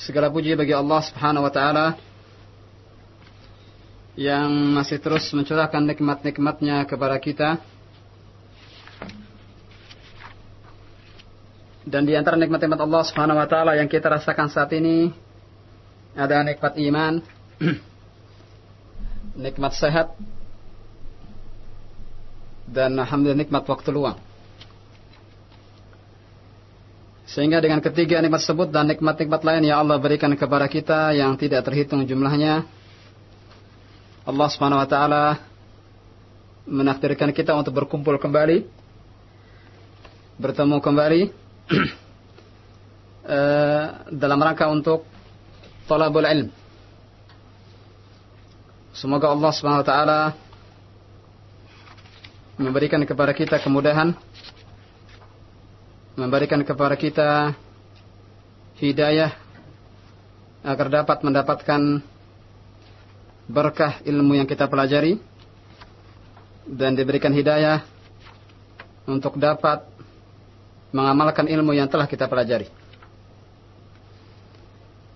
Segala puji bagi Allah Subhanahu wa taala yang masih terus mencurahkan nikmat-nikmatnya kepada kita. Dan di antara nikmat-nikmat Allah Subhanahu wa taala yang kita rasakan saat ini ada nikmat iman, nikmat sehat, dan alhamdulillah nikmat waktu luang. Sehingga dengan ketiga nikmat tersebut dan nikmat-nikmat lain yang Allah berikan kepada kita yang tidak terhitung jumlahnya, Allah Subhanahu wa taala menakdirkan kita untuk berkumpul kembali, bertemu kembali eh, dalam rangka untuk talabul ilm. Semoga Allah Subhanahu wa taala memberikan kepada kita kemudahan memberikan kepada kita hidayah agar dapat mendapatkan berkah ilmu yang kita pelajari dan diberikan hidayah untuk dapat mengamalkan ilmu yang telah kita pelajari.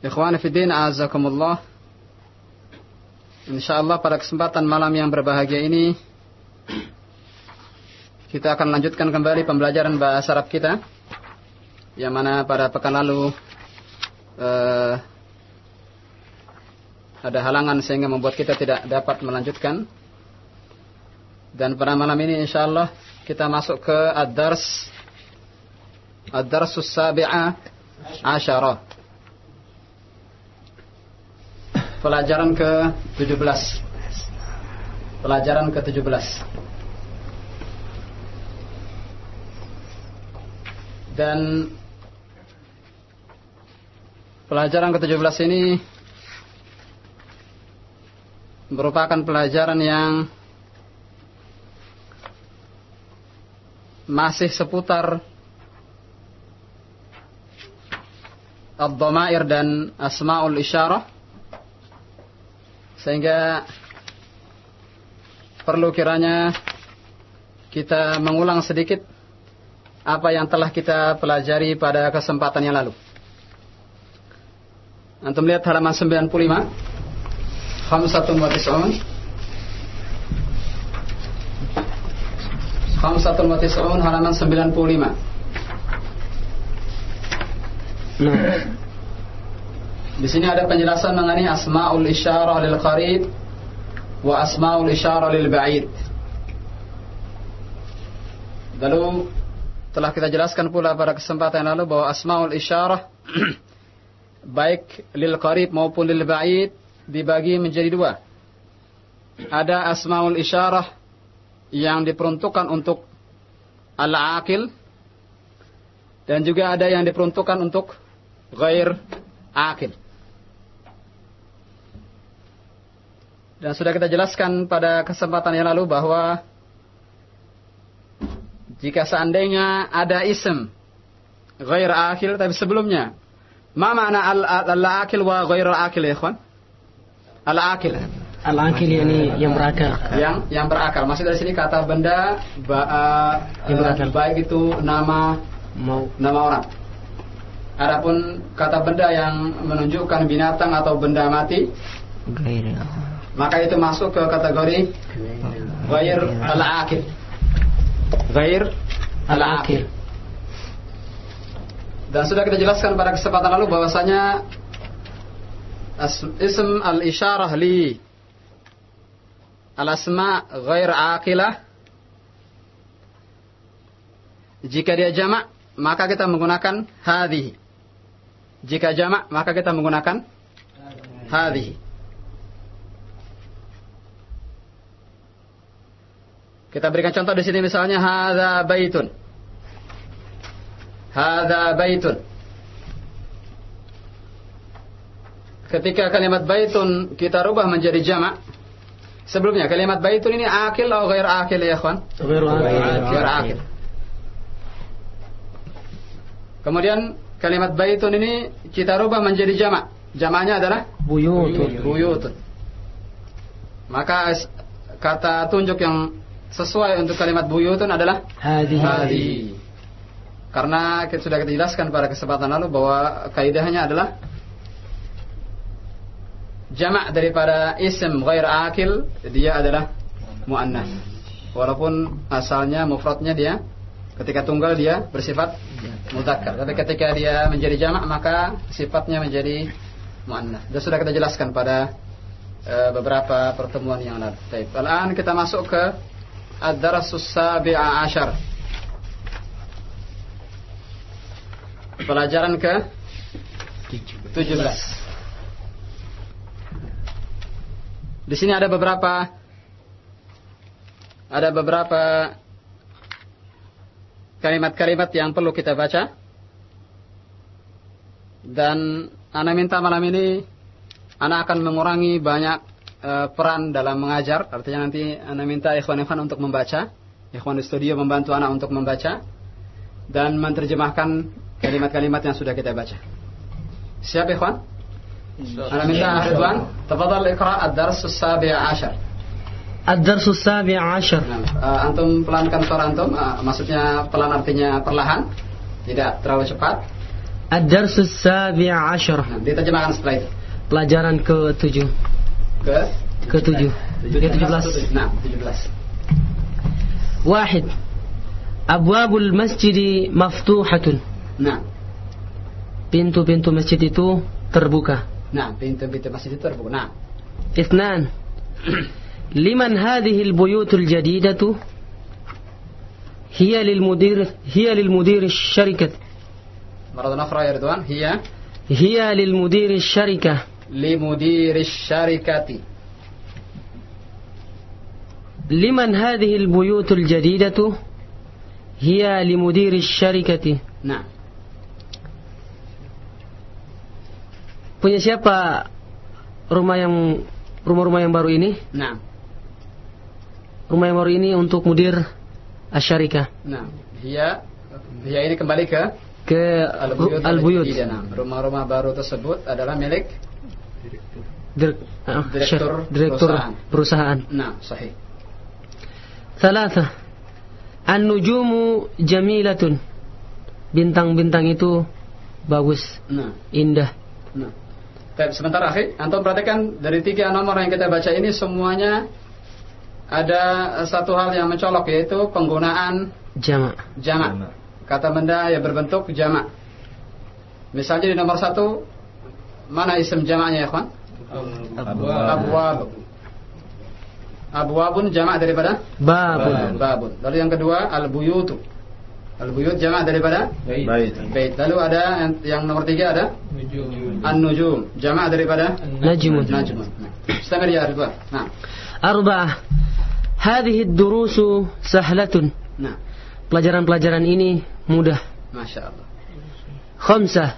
Ikhwan fiddin azakumullah. Insyaallah pada kesempatan malam yang berbahagia ini kita akan lanjutkan kembali pembelajaran bahasa Arab kita yang mana pada pekan lalu uh, ada halangan sehingga membuat kita tidak dapat melanjutkan. Dan pada malam ini insya Allah kita masuk ke ad-dars ad-darsus sabi'a asyara. Pelajaran ke-17. Pelajaran ke-17. Dan Pelajaran ke-17 ini merupakan pelajaran yang masih seputar ad-dhamair dan asmaul isyarah sehingga perlu kiranya kita mengulang sedikit apa yang telah kita pelajari pada kesempatan yang lalu. Antum lihat halaman 95. Khamsatun wa tis'un. Khamsatun wa tis'un halaman 95. Nah. Di sini ada penjelasan mengenai asmaul isyarah lil qarib wa asmaul isyarah lil ba'id. Lalu telah kita jelaskan pula pada kesempatan yang lalu bahwa asmaul isyarah baik lil qarib maupun lil ba'id dibagi menjadi dua. Ada asmaul isyarah yang diperuntukkan untuk al-aqil dan juga ada yang diperuntukkan untuk ghair aqil. Dan sudah kita jelaskan pada kesempatan yang lalu bahwa jika seandainya ada ism ghair aqil tapi sebelumnya Ma makna al-akil wa ghairu akil ya ikhwan? Al-akil. Al-akil yani yang berakal. Yang yang berakal. Maksud dari sini kata benda ba, uh, yang berakal. baik itu nama mau nama orang. Adapun kata benda yang menunjukkan binatang atau benda mati Gair. Maka itu masuk ke kategori ghair al-akil. Ghair al-akil. Dan sudah kita jelaskan pada kesempatan lalu bahwasanya ism al-isyarah li al-asma ghair aqilah jika dia jamak maka kita menggunakan hadhihi. Jika jamak maka kita menggunakan hadhihi. Kita berikan contoh di sini misalnya hadza baitun. Hada baitun. Ketika kalimat baitun kita rubah menjadi jamak. Sebelumnya kalimat baitun ini akil atau ghair akil ya kawan? Ghair akil. Ghair akil. Kemudian kalimat baitun ini kita rubah menjadi jamak. Jamaknya adalah buyutun. Buyutun. Maka kata tunjuk yang sesuai untuk kalimat buyutun adalah hadhihi. Karena kita sudah kita jelaskan pada kesempatan lalu bahwa kaidahnya adalah jamak daripada isim ghair akil dia adalah muannas. Walaupun asalnya mufradnya dia ketika tunggal dia bersifat mudzakkar. Tapi ketika dia menjadi jamak maka sifatnya menjadi muannas. Dan sudah kita jelaskan pada uh, beberapa pertemuan yang lalu. Baik. Kita masuk ke ad-darasus sabi'a asyar. Pelajaran ke 17. Di sini ada beberapa ada beberapa kalimat-kalimat yang perlu kita baca. Dan Ana minta malam ini Ana akan mengurangi banyak uh, peran dalam mengajar. Artinya nanti Ana minta ikhwan-ikhwan untuk membaca. Ikhwan di studio membantu Ana untuk membaca dan menerjemahkan kalimat-kalimat yang sudah kita baca. Siap, ikhwan? Ana minta Ridwan, tafadhal iqra ad-dars as-sabi'a ashar. Ad-dars as-sabi'a ashar. Nah, eh, antum pelankan suara antum, eh, maksudnya pelan artinya perlahan, tidak terlalu cepat. Ad-dars as-sabi'a ashar. Nah, diterjemahkan setelah itu. Pelajaran ke-7. Ke? Ke-7. Ke-17. Nah, 17. 1. Abwabul masjidi maftuhatun. Nah, pintu-pintu masjid itu terbuka. nah pintu-pintu masjid itu terbuka. Nah, اثنان لمن هذه البيوت الجديدة هي للمدير هي للمدير الشركة مرة أخرى يا رضوان هي هي للمدير الشركة لمدير الشركة لمن هذه البيوت الجديدة هي لمدير الشركة Nah, punya siapa rumah yang rumah-rumah yang baru ini nah, rumah yang baru ini untuk mudir asyarika nah. Hia, hia ini kembali ke ke Al-Buyut. al-buyut Iya, nah. Rumah-rumah baru tersebut adalah milik ah, Direktur syar- direktur perusahaan. perusahaan. Nah, sahih. Thalatha. An-nujumu jamilatun. Bintang-bintang itu bagus, Nah, indah. nah. Baik, sebentar akhi, antum perhatikan dari tiga nomor yang kita baca ini semuanya ada satu hal yang mencolok yaitu penggunaan Jamak. jamak. Kata benda yang berbentuk jamak. Misalnya di nomor satu, mana isim jamaknya ya kawan? Abwab. Abwabun jamak daripada Babun. babun. Lalu yang kedua al-buyutu. Al-buyut jamak daripada Bait. bait. Lalu ada yang, nomor tiga ada an-nujum. Jamak daripada Najmun. najmun. Nah, Istamir ya Ridwan. Nah, Arba'ah. Hadhihi ad-durusu sahlatun. nah, Pelajaran-pelajaran ini mudah. masya Allah. Khamsah.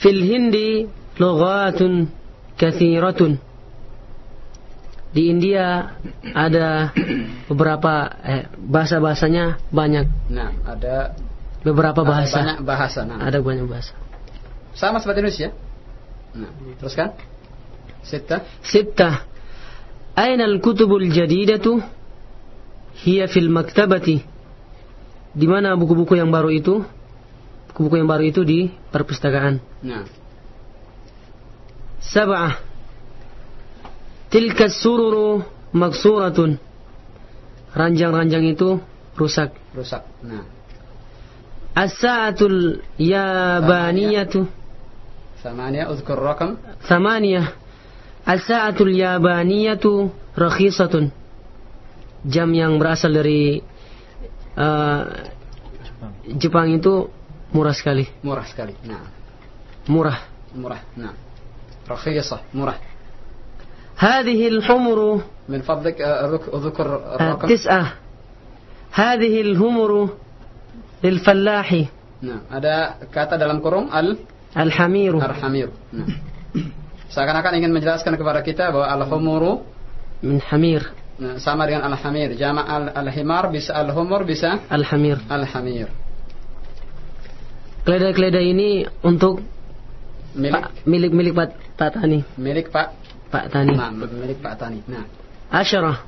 Fil Hindi lughatun kathiratun di India ada beberapa eh, bahasa bahasanya banyak. Nah, ada beberapa bahasa. Ada banyak bahasa. Nah. Ada banyak bahasa. Sama seperti Indonesia. Nah, hmm. teruskan. Sita. Sita. Aina al-kutubul jadidatu? Hiya fil maktabati. Di mana buku-buku yang baru itu? Buku-buku yang baru itu di perpustakaan. Nah. Sab'ah. Tilka sururu maksuratun. Ranjang-ranjang itu rusak. Rusak. Nah. As-sa'atul yabaniyatu. Samania uzkur rakam. Samania. As-sa'atul yabaniyatu rakhisatun. Jam yang berasal dari uh, Jepang itu murah sekali. Murah sekali. Nah. Murah. Murah. Nah. Rakhisah, murah. هذه الحمر من فضلك آه، ذك- اذكر الرقم تسعة هذه الهمر للفلاح Nah, ada kata dalam kurung al الحمير arhamir. Nah. Seakan-akan ingin menjelaskan kepada kita bahwa al-humuru من حمير nah, sama dengan al-hamir. Jama' al- al-himar bisa al-humur bisa الحمير al-hamir. keledai-keledai ini untuk Milik Pak milik milik Pak, Pak Tani milik Pak Pak Tani Nah, milik Pak Tani. Nah, عشرة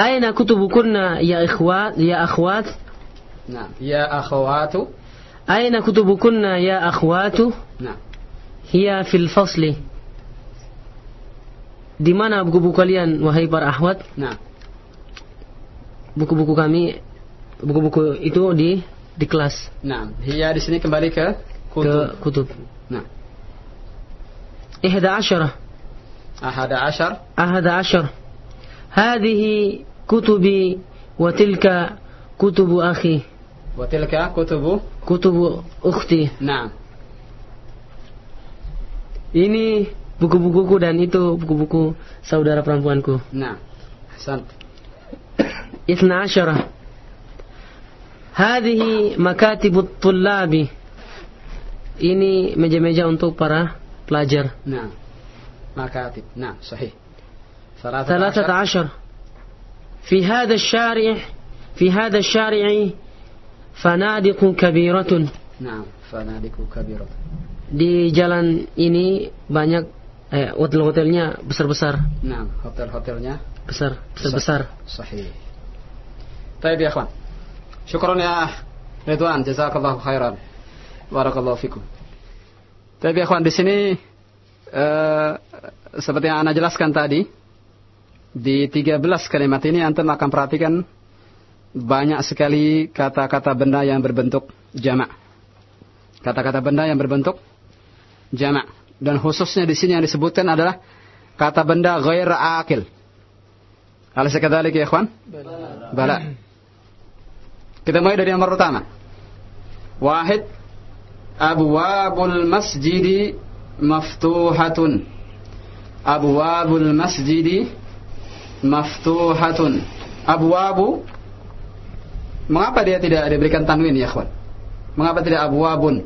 أين كتبكن يا إخوات يا أخوات nah, ya akhwatu. أين كتبكن يا أخوات Nah, هي في الفصل di mana buku-buku kalian wahai para ahwat? Nah. Buku-buku kami buku-buku itu di di kelas. Nah, hiya di sini kembali ke kutub. Ke kutub. Nah. Ahada asyar. Ahada asyar. Hadihi kutubi wa tilka kutubu akhi. Wa tilka kutubu. Kutubu ukhti. Nah. Ini buku-bukuku dan itu buku-buku saudara perempuanku. Nah. Hasan. Asyarah. Hadihi makatibut tullabi. Ini meja-meja untuk para pelajar. Nah. Makatib. Nah, sahih. ثلاثة عشر في هذا الشارع في هذا الشارع فنادق كبيرة Nah, fanadiku kabirat. di jalan ini banyak eh, hotel-hotelnya besar-besar Nah, hotel-hotelnya besar besar-besar sahih. Baik ya, ikhwan. Syukran ya Ridwan, jazakallahu khairan. Barakallahu fikum. Tapi ya, ikhwan di sini eh, seperti yang Anda jelaskan tadi di 13 kalimat ini antum akan perhatikan banyak sekali kata-kata benda yang berbentuk jamak. Kata-kata benda yang berbentuk jamak dan khususnya di sini yang disebutkan adalah kata benda ghair akil. Alaysa kadzalik ya ikhwan? Bala. Kita mulai dari nomor pertama. Wahid abwabul masjidi maftuhatun. Abwabul masjidi maftuhatun. Abwabu Mengapa dia tidak diberikan tanwin ya, ikhwan? Mengapa tidak abwabun?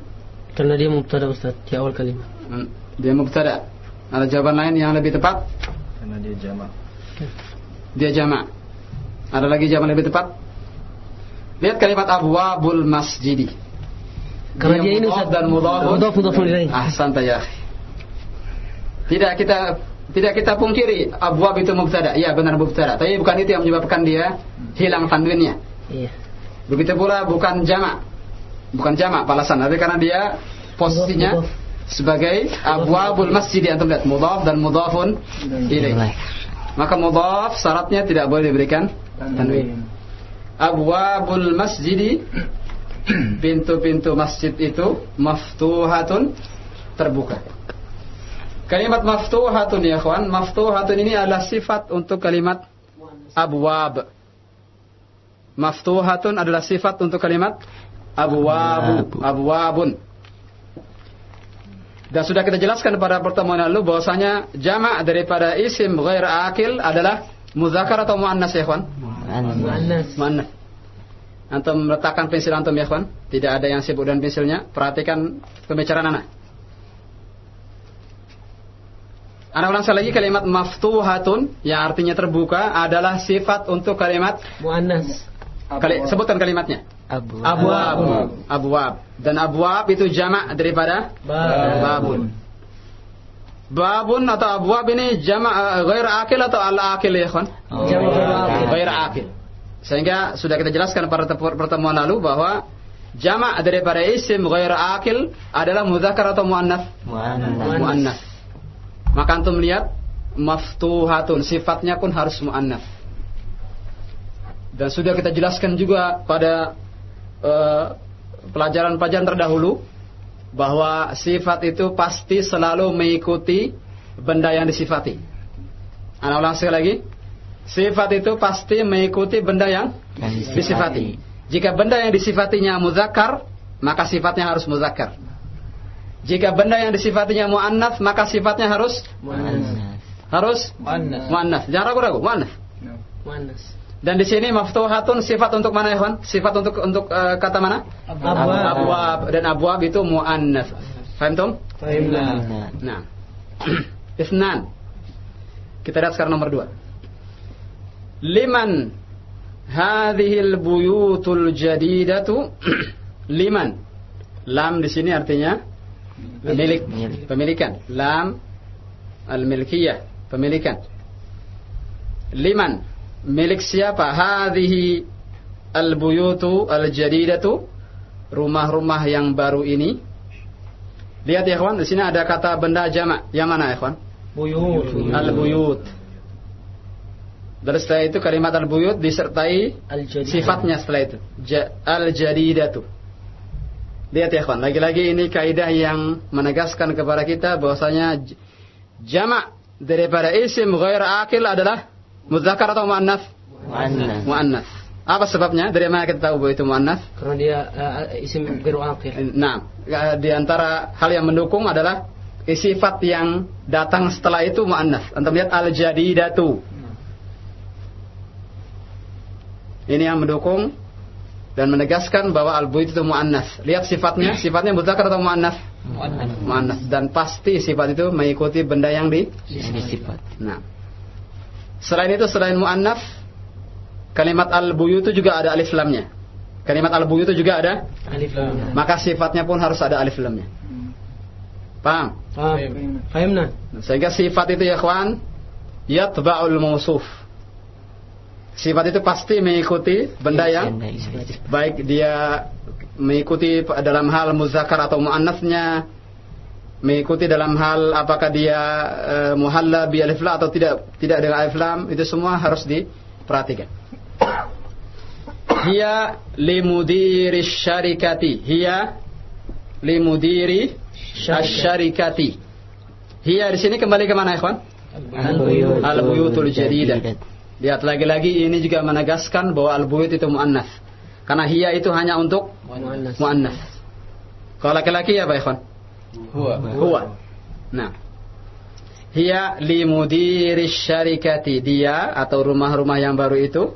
karena dia mubtada Ustaz di awal kalimat Hmm, Dia mubtada. Ada jawaban lain yang lebih tepat? Karena dia jamak. Dia jamak. Ada lagi jawaban lebih tepat? Lihat kalimat abwabul masjidi. Karena dia ini mudhaf Ustaz dan mudhafun. mudhaf mudhafun ilaih Ahsan ya. akhi. Tidak kita tidak kita pungkiri abwab itu mubtada. Iya benar mubtada. Tapi bukan itu yang menyebabkan dia hilang tanwinnya. iya Begitu pula bukan jamak. Bukan jamak balasan, tapi karena dia posisinya Mudhaf, sebagai abwabul masjid antum lihat mudhaf dan mudhafun ilaih. Maka mudhaf syaratnya tidak boleh diberikan tanwin. Abwabul masjidi pintu-pintu masjid itu maftuhatun terbuka. Kalimat maftuhatun ya kawan, maftuhatun ini adalah sifat untuk kalimat abwab. Maftuhatun adalah sifat untuk kalimat abwabu, abwabun. Dan sudah kita jelaskan pada pertemuan lalu bahwasanya jamak daripada isim ghair akil adalah muzakkar atau muannas ya kawan? Muannas. Mana? Antum meletakkan pensil antum ya kawan? Tidak ada yang sibuk dengan pensilnya. Perhatikan pembicaraan anak. Anak ulang sekali lagi kalimat maftuhatun yang artinya terbuka adalah sifat untuk kalimat Muannas. kali, sebutkan kalimatnya. Abwab. Abwab. Dan abwab itu jamak daripada babun. Babun atau abwab ini jamak uh, ghair akil atau al akil ya kawan? Jamak akil. Ghair akil. Sehingga sudah kita jelaskan pada pertemuan lalu bahwa jamak daripada isim ghair akil adalah muzakkar atau muannats? Muannats. Maka antum lihat maftuhatun sifatnya pun harus muannats. Dan sudah kita jelaskan juga pada eh, pelajaran-pelajaran terdahulu bahwa sifat itu pasti selalu mengikuti benda yang disifati. Anak ulang sekali lagi. Sifat itu pasti mengikuti benda yang disifati. Jika benda yang disifatinya muzakkar, maka sifatnya harus muzakkar. Jika benda yang disifatinya muannats, maka sifatnya harus harus Muannas. muannats. Jangan ragu-ragu, muannats. Muannas. Dan di sini maftuhatun sifat untuk mana ya, Ikhwan? Sifat untuk untuk eh, kata mana? Abwab. Abwab dan abwab itu muannats. Faham tum? Fahimna. Nah. Isnan. Kita lihat sekarang nomor dua. Liman hadhil buyutul jadidatu liman. Lam di sini artinya milik, pemilikan. Lam al-milkiyah, pemilikan. Liman milik siapa? Hadhihi al-buyutu al-jadidatu rumah-rumah yang baru ini Lihat ya kawan, di sini ada kata benda jamak. Yang mana ya kawan? Buyut. Al-buyut. Dan setelah itu kalimat al-buyut disertai Al-jadid. sifatnya setelah itu. Ja, al-jadidatu. Lihat ya kawan, lagi-lagi ini kaidah yang menegaskan kepada kita bahwasanya j- jamak daripada isim ghair akil adalah muzakkar atau muannats? Muannas. Muannats. Apa sebabnya? Dari mana kita tahu bahwa itu muannats? Karena dia eh, isim biru akhir. Nah, di antara hal yang mendukung adalah sifat yang datang setelah itu muannats. Antum lihat al-jadidatu. Ini yang mendukung dan menegaskan bahwa al-buyut itu muannats. Lihat sifatnya, sifatnya muzakkar atau muannats? Muannats dan pasti sifat itu mengikuti benda yang di sifat. Nah. Selain itu selain muannats kalimat al-buyut itu juga ada alif lamnya. Kalimat al-buyut itu juga ada Alif lam. maka sifatnya pun harus ada alif lamnya. Paham? Paham? Fahimna? Sehingga sifat itu ya kawan, yatba'ul mausuf. Sifat itu pasti mengikuti benda yang baik dia mengikuti dalam hal muzakkar atau muannasnya, mengikuti dalam hal apakah dia eh, muhalla bi alif lam atau tidak tidak dengan alif lam, itu semua harus diperhatikan. Hiya limudiri syarikati. Hiya limudiri syarikati. Hiya di sini kembali ke mana, ikhwan? Al-buyutul jadidah. Lihat lagi-lagi ini juga menegaskan bahwa al-buyut itu muannas. Karena hiya itu hanya untuk Muannas. muannas. Kalau laki-laki ya, Pak ikhwan? Huwa. Huwa. Nah. Hiya li mudiri syarikati. Dia atau rumah-rumah yang baru itu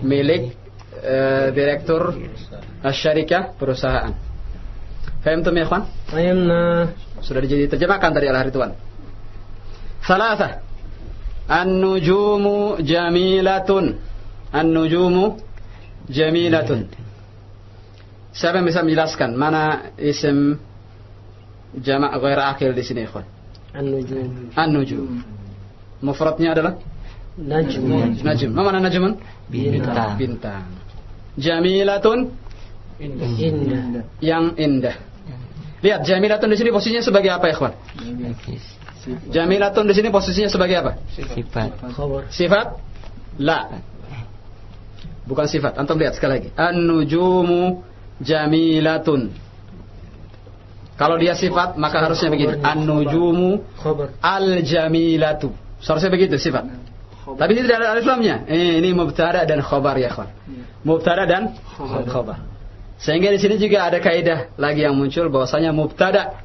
milik eh, direktur syarikah perusahaan. Faham tuh ya, ikhwan? Fahimna? Sudah diterjemahkan tadi oleh Ridwan. Salasah. An-nujumu jamilatun. An-nujumu jamilatun. Siapa yang bisa menjelaskan mana isim jamak ghair akil di sini, ikhwan? An-nujum. An-nujum. Mufradnya adalah Najm. najm. Ma mana najmun? Bintang. Bintang. Jamilatun Indah. yang indah. Lihat jamilatun di sini posisinya sebagai apa, ikhwan? Jamilatun di sini posisinya sebagai apa? Sifat. Khabar. Sifat? La. Bukan sifat. Antum lihat sekali lagi. An-nujumu jamilatun. Kalau dia sifat, maka harusnya begini. An-nujumu Khabar. al-jamilatu. Seharusnya begitu sifat. Tapi ini tidak ada alif lamnya. Eh, ini mubtada dan khobar ya, kawan. Mubtada dan khobar. Sehingga di sini juga ada kaidah lagi yang muncul bahwasanya mubtada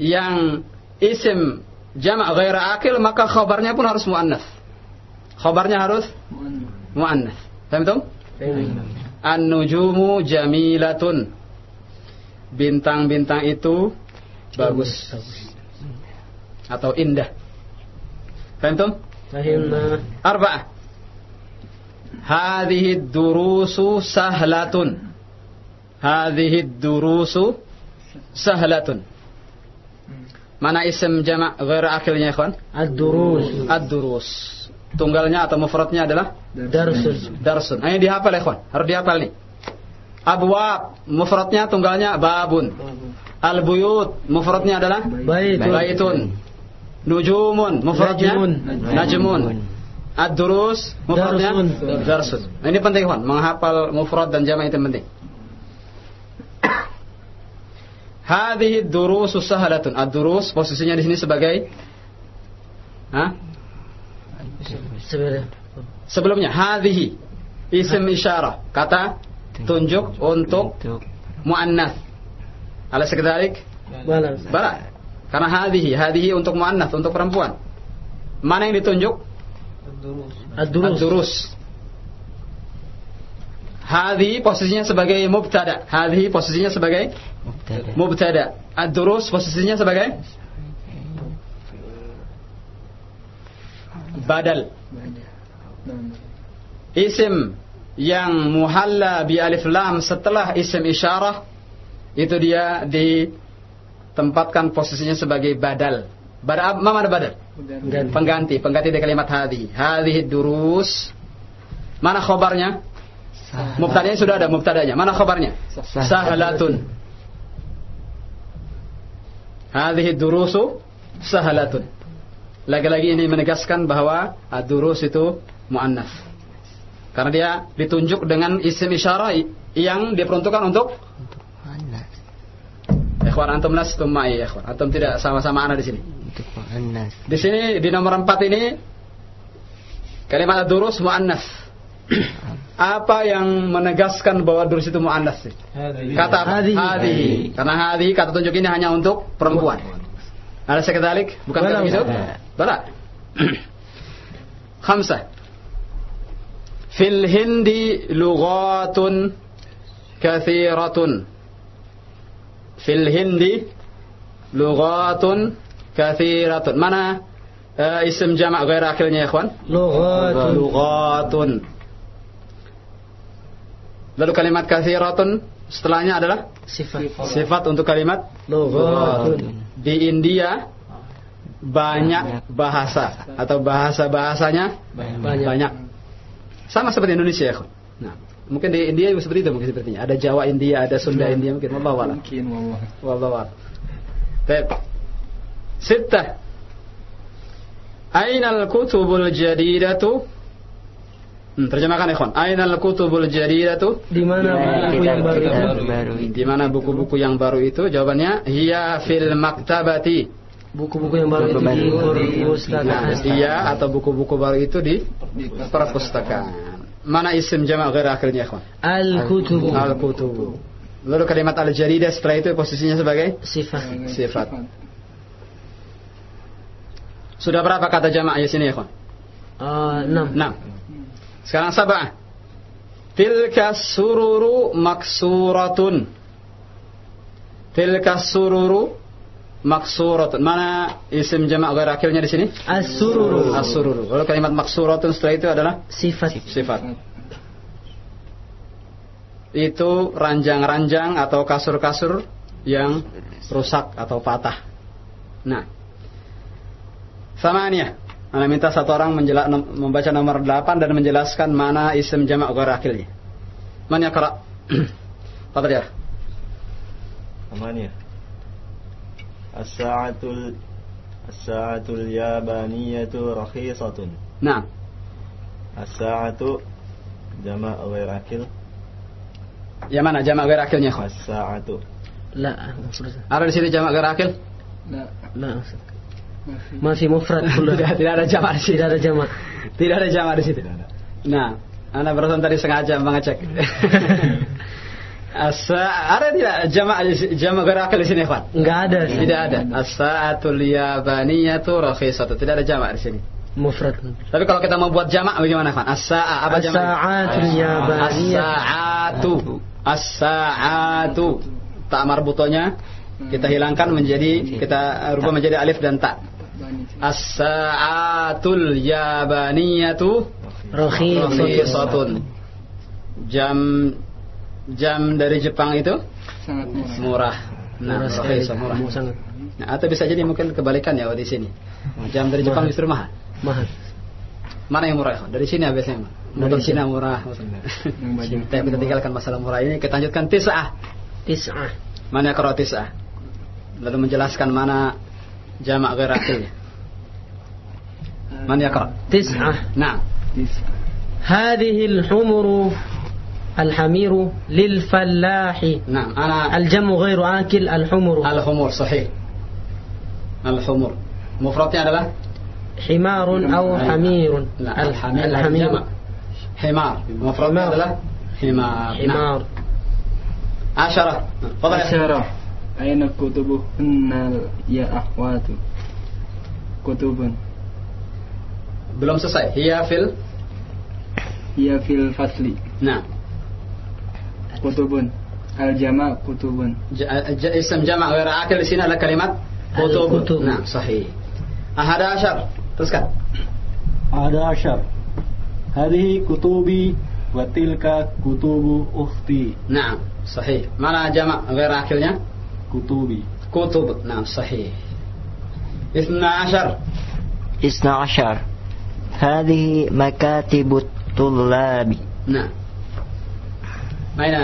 yang isim jamak ghaira akil maka khabarnya pun harus muannas. Khabarnya harus muannas. Paham? Fahimna? An-nujumu jamilatun. Bintang-bintang itu bagus atau indah. Paham? Fahimna? Arba'ah. Hadhihi durusu sahlatun. Hadhihi durusu sahlatun. Mana isim jamak ghair akilnya ikhwan? Ad-durus. Ad-durus. Tunggalnya atau mufradnya adalah darsun. Nah, ini dihafal ikhwan. Harus dihafal nih. Abwab mufradnya tunggalnya babun. Al-buyut mufradnya adalah Baitun. baitun. Nujumun mufradnya Najmun. najmun. Ad-durus mufradnya Darsun. darsun. Ini penting ikhwan, menghafal mufrad dan jamak itu penting. Hadhihi durusu sahlatun. Ad-durus posisinya di sini sebagai? Sebenarnya. Sebelumnya hadhihi isim isyarah, kata tunjuk untuk muannas. Alas kedalik? Balas. Bala. Karena hadhihi, hadhihi untuk muannas, untuk perempuan. Mana yang ditunjuk? Ad-durus. Ad-durus. Hadhihi posisinya sebagai mubtada. Hadhihi posisinya sebagai mubtada. mubtada. Ad-durus posisinya sebagai badal. Isim yang muhalla bi alif lam setelah isim isyarah itu dia ditempatkan posisinya sebagai badal. Badal apa mana badal? Ganti. Pengganti, pengganti dari kalimat hadhi. Hadhi durus. Mana khobarnya? Mubtadanya sudah ada mubtadanya. Mana khobarnya? Sahlatun. Hadhihi durusu sahlatun. Lagi-lagi ini menegaskan bahwa ad-durus itu muannas. Karena dia ditunjuk dengan isim isyarah yang diperuntukkan untuk muannas. ikhwan antum lastum ma'i ya ikhwan. Antum tidak sama-sama ana di sini. Untuk muannas. Di sini di nomor 4 ini kalimat ad-durus muannas. Apa yang menegaskan bahwa durus itu muannas? sih? Kata? Hadhihi. Hadhihi. Karena hadhihi kata tunjuk ini hanya untuk perempuan. Ada sekadalik? Bukan Bala, begitu? Bala. Khamsah. Fil hindi lughatun kathiratun. Fil hindi lughatun kathiratun. Mana eh, isim jamak ghair akhirnya ya ikhwan? Lughatun. Lughatun. Lalu kalimat kathiratun setelahnya adalah Sifat. sifat untuk kalimat Lughatun. di India banyak bahasa atau bahasa-bahasanya Banyak. banyak. Sama seperti Indonesia ya. Nah, mungkin di India juga seperti itu mungkin sepertinya. Ada Jawa India, ada Sunda India mungkin. Wallahu a'lam. Mungkin wallah. Wallahu a'lam. Baik. Sittah. Aina al-kutubul jadidatu? Hmm, terjemahkan ikhwan. Aina al-kutubul jadidatu? Di mana buku yang baru itu? Kitab baru itu. Di mana buku-buku yang baru itu? Jawabannya hiya fil maktabati. Buku-buku yang baru itu di Nah, perpustakaan. iya atau buku-buku baru itu di perpustakaan. Mana isim jamak ghair akhirnya, ikhwan? Al-kutubu. Al-kutubu. Lalu kalimat al-jadidah setelah itu posisinya sebagai Sifat. sifat. Sudah berapa kata jamak di sini, ikhwan? Ah, enam. Enam. Sekarang sabah. Tilka sururu maksuratun. Tilka sururu maksuratun. Mana isim jamak ghair akhirnya di sini? As-sururu. As-sururu. Lalu kalimat maksuratun setelah itu adalah Sifat. sifat. Itu ranjang-ranjang atau kasur-kasur yang rusak atau patah. Nah. Samaniyah. Anda minta satu orang menjelak, membaca nomor 8 dan menjelaskan mana isim jamak ghair akilnya. Man yaqra? Fadhil. Amania. Ya? As-sa'atul As-sa'atul yabaniyatu rakhisatun. Naam. As-sa'atu jamak ghair akil. Ya mana jamak ghair akilnya? As-sa'atu. La, Ada di sini jamak ghair akil? La. La. Masih mufrad tidak, tidak ada jamak di situ. Tidak ada jamak. Tidak ada jamak di situ. Nah, Anda barusan tadi sengaja mengecek. Asa ada tidak jamak jamak gerak di sini, Ikhwan? Enggak ada. Tidak ada. As-sa'atul yabaniyatu rakhisatu. Tidak ada jamak di sini. Mufrad. Tapi kalau kita mau buat jamak bagaimana, kan asa apa jamak? atul ya yabaniyatu. As-sa'atu. As-sa'atu. Tak marbutonya kita hilangkan menjadi kita rubah menjadi alif dan tak. As-sa'atul yabaniyatu Rukhisatun Jam jam dari Jepang itu sangat murah. Nah, murah Nah, atau bisa jadi mungkin kebalikan ya di sini. Jam dari Jepang justru mahal. Mahal. Mana yang murah? Dari sini ya, habisnya. Mungkin Cina murah. Tapi kita tinggalkan masalah murah ini. Kita lanjutkan tis'ah. Tis'ah. Mana kalau tis'ah? Lalu menjelaskan mana jamak gerakil. من يقرأ؟ تسعة. نعم. تسعة هذه الحمر الحمير للفلاح. نعم أنا الجم غير آكل الحمر. الحمر صحيح. الحمر. مفردnya لا يعني حمار أو حمير. لا الحمير الحمير. حمار. ماذا لا؟ يعني حمار. نعم. حمار. عشرة. فضل عشرة. أين كتبهن يا أخوات؟ كتب belum selesai. Hiya fil? Hiya fil fasli nah kutubun. Al jama kutubun. Ja, ja, ism jama' wa ra'akil di sini ada kalimat kutubun. kutub. nah sahih. Ahada asyar teruskan. Ahada asyar hadhihi kutubi wa tilka kutubu ukhti. Nah sahih. Mana jama' wa ra'akilnya kutubi. Kutub. Nah sahih. Isna ashar. Isna ashar. هذه مكاتب الطلاب. نعم. أين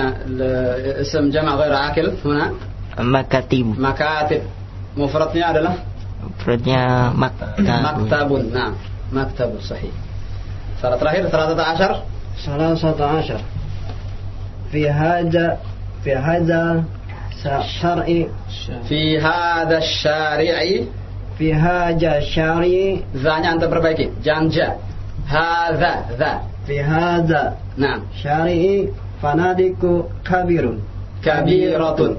اسم جمع غير عاكل هنا؟ مكاتب. مكاتب. مفردنا لا؟ مفردنا مكتب. مكتب. نعم. مكتب صحيح. صارت رهيب ثلاثة عشر. ثلاثة عشر. في هذا في هذا الشرع في هذا الشارع في هذا الشرع Zanya anda perbaiki. Jangan ja. Hadha, dha. في هذا Nah, الشرع فنادق كبير kabiratun.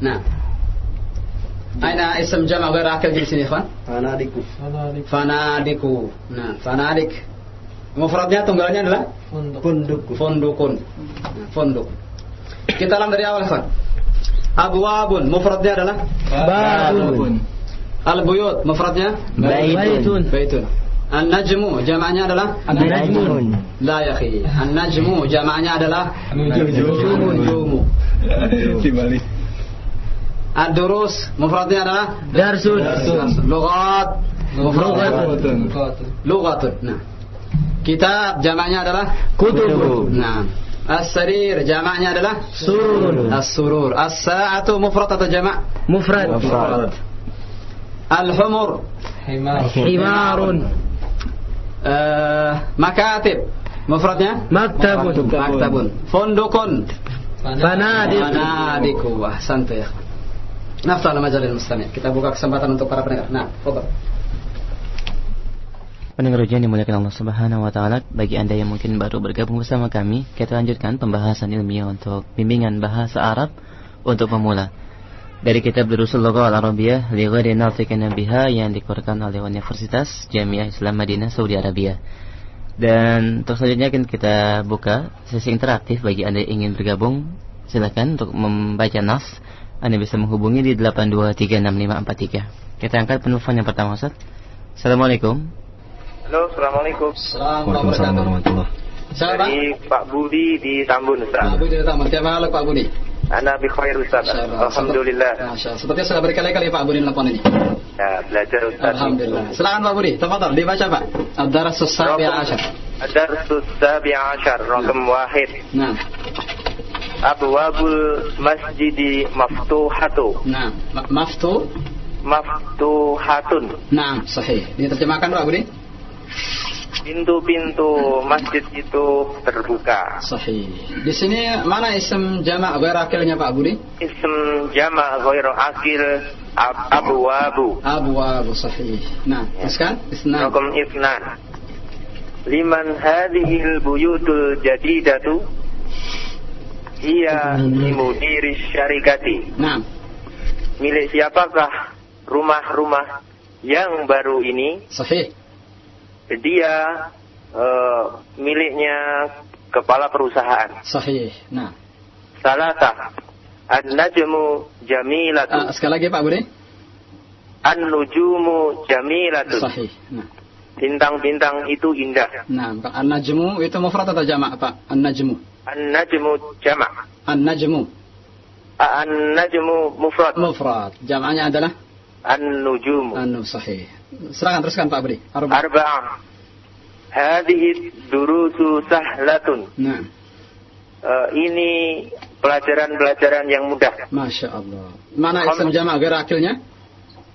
Nah. Aina ism jama' ghair akil di sini, ikhwan? فنادق Fanadiku. Nah, fanadik. Mufradnya tunggalnya adalah فندق fundukun. Nah, funduk. Kita ulang dari awal, ikhwan. Abwabun, mufradnya adalah Babun. Al-buyut, mufradnya Baitun. Baitun. An-najmu, jamaknya adalah Najmun. La ya akhi. An-najmu jamaknya adalah nujumu. Dibalik. Ad-durus mufradnya adalah Darsun. lughat. Mufradnya lughatun. Nah. Kitab jamaknya adalah Kutub. Nah. As-sarir jamaknya adalah Surun. As-surur. As-sa'atu mufrad atau jamak? Mufrad. Al-humur. Himarun. Eh, makatib. Mufradnya? Maktabun. Maktabun. Fundukun. Fanadik. Fanadiku. Ahsanta ya. Naftal majalil mustami'. Kita buka kesempatan untuk para pendengar. Nah, fadhal. Pendengar ujian dimuliakan Allah Subhanahu wa taala, bagi Anda yang mungkin baru bergabung bersama kami, kita lanjutkan pembahasan ilmiah untuk bimbingan bahasa Arab untuk pemula. Dari kitab Durusul Lughah Al-Arabiyah li ghairi natiqin biha yang dikeluarkan oleh Universitas Jamiah Islam Madinah Saudi Arabia. Dan untuk selanjutnya akan kita buka sesi interaktif bagi Anda yang ingin bergabung. Silakan untuk membaca nas. Anda bisa menghubungi di 8236543. Kita angkat penelpon yang pertama Ustaz. Assalamualaikum. Halo, Assalamualaikum. Waalaikumsalam warahmatullahi Siapa? Dari Pak Budi di Tambun, Pak Ustaz. Budi dari Taman. Tiap hal Pak Budi. Anak bi khair, Ustaz. Alhamdulillah. Sepertinya sudah berkali-kali Pak Budi nelfon ini. Ya, belajar Ustaz. Alhamdulillah. Silakan Pak Budi. Tafadhal dibaca Pak. Ad-darasus sabi ashar. Ad-darsus sabi ashar, rakam wahid. Nah. Abwabul masjidi maftuhatu. Nah, Ma- maftu. Maftuhatun. Nah, sahih. Diterjemahkan Pak Budi. Pintu-pintu masjid itu terbuka. Sahih. Di sini mana isim jamak ghair akilnya Pak Budi? Ism jama' ghairu akil ab- abwabu. Abu Abu sahih. Nah, teruskan. Isna. Rakam isnan. Liman hadhil buyutul jadidatu Iya limudiri syarikati Nah, Milik siapakah rumah-rumah yang baru ini sahih. Dia eh, miliknya kepala perusahaan Sahih. Nah, Salata An-najmu jamilatu Ah, sekali lagi Pak Budi. An-nujumu jamilatu Sahih. Nah, Bintang-bintang itu indah nah, Pak. An-najmu itu mufrad atau jamak, Pak? An-najmu. An-najmu jama' An-najmu. An-najmu mufrad Mufrad. Jamaknya adalah An-nujumu anu sahih. Silakan teruskan Pak Budi. Arba. Arba'ah Hadihi durusu sahlatun Nah, Eh, Ini pelajaran-pelajaran yang mudah Masya Allah. Mana isim jamak ghair akilnya?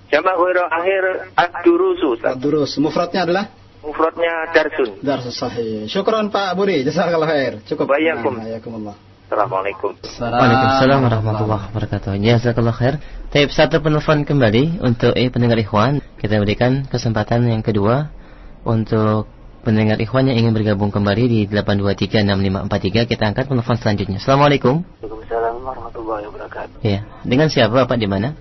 Jama' ghairu akhir ad-durusu Ustaz. Durus. Mufradnya adalah Mufradnya darsun Darsus sahih. Syukran Pak Budi. Jazakallah khair. Cukup. Bayakum. Nah. Assalamualaikum Waalaikumsalam warahmatullahi wabarakatuh. Jazakallah khair. Taib satu penelpon kembali untuk eh, pendengar ikhwan. Kita berikan kesempatan yang kedua untuk pendengar ikhwan yang ingin bergabung kembali di 8236543. Kita angkat penelpon selanjutnya. Assalamualaikum. Waalaikumsalam warahmatullahi wabarakatuh. Ya, dengan siapa Pak di mana?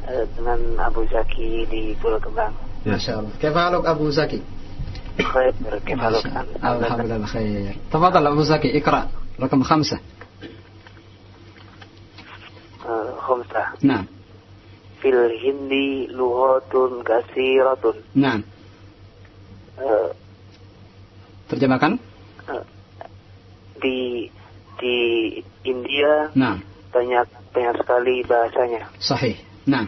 Eh, Dengan Abu Zaki di Pulau Kembang. Masya Allah. Kefaluk Abu Zaki. Khair, kefaluk Alhamdulillah khair. Tafadhal Abu Zaki. Ikra. Rakam khamsah. Eh, Khomsah. Nah. Fil Hindi luhatun kasiratun. Nah. Eh, Terjemahkan. eh, Di di India Nah. banyak banyak sekali bahasanya. Sahih. Nah.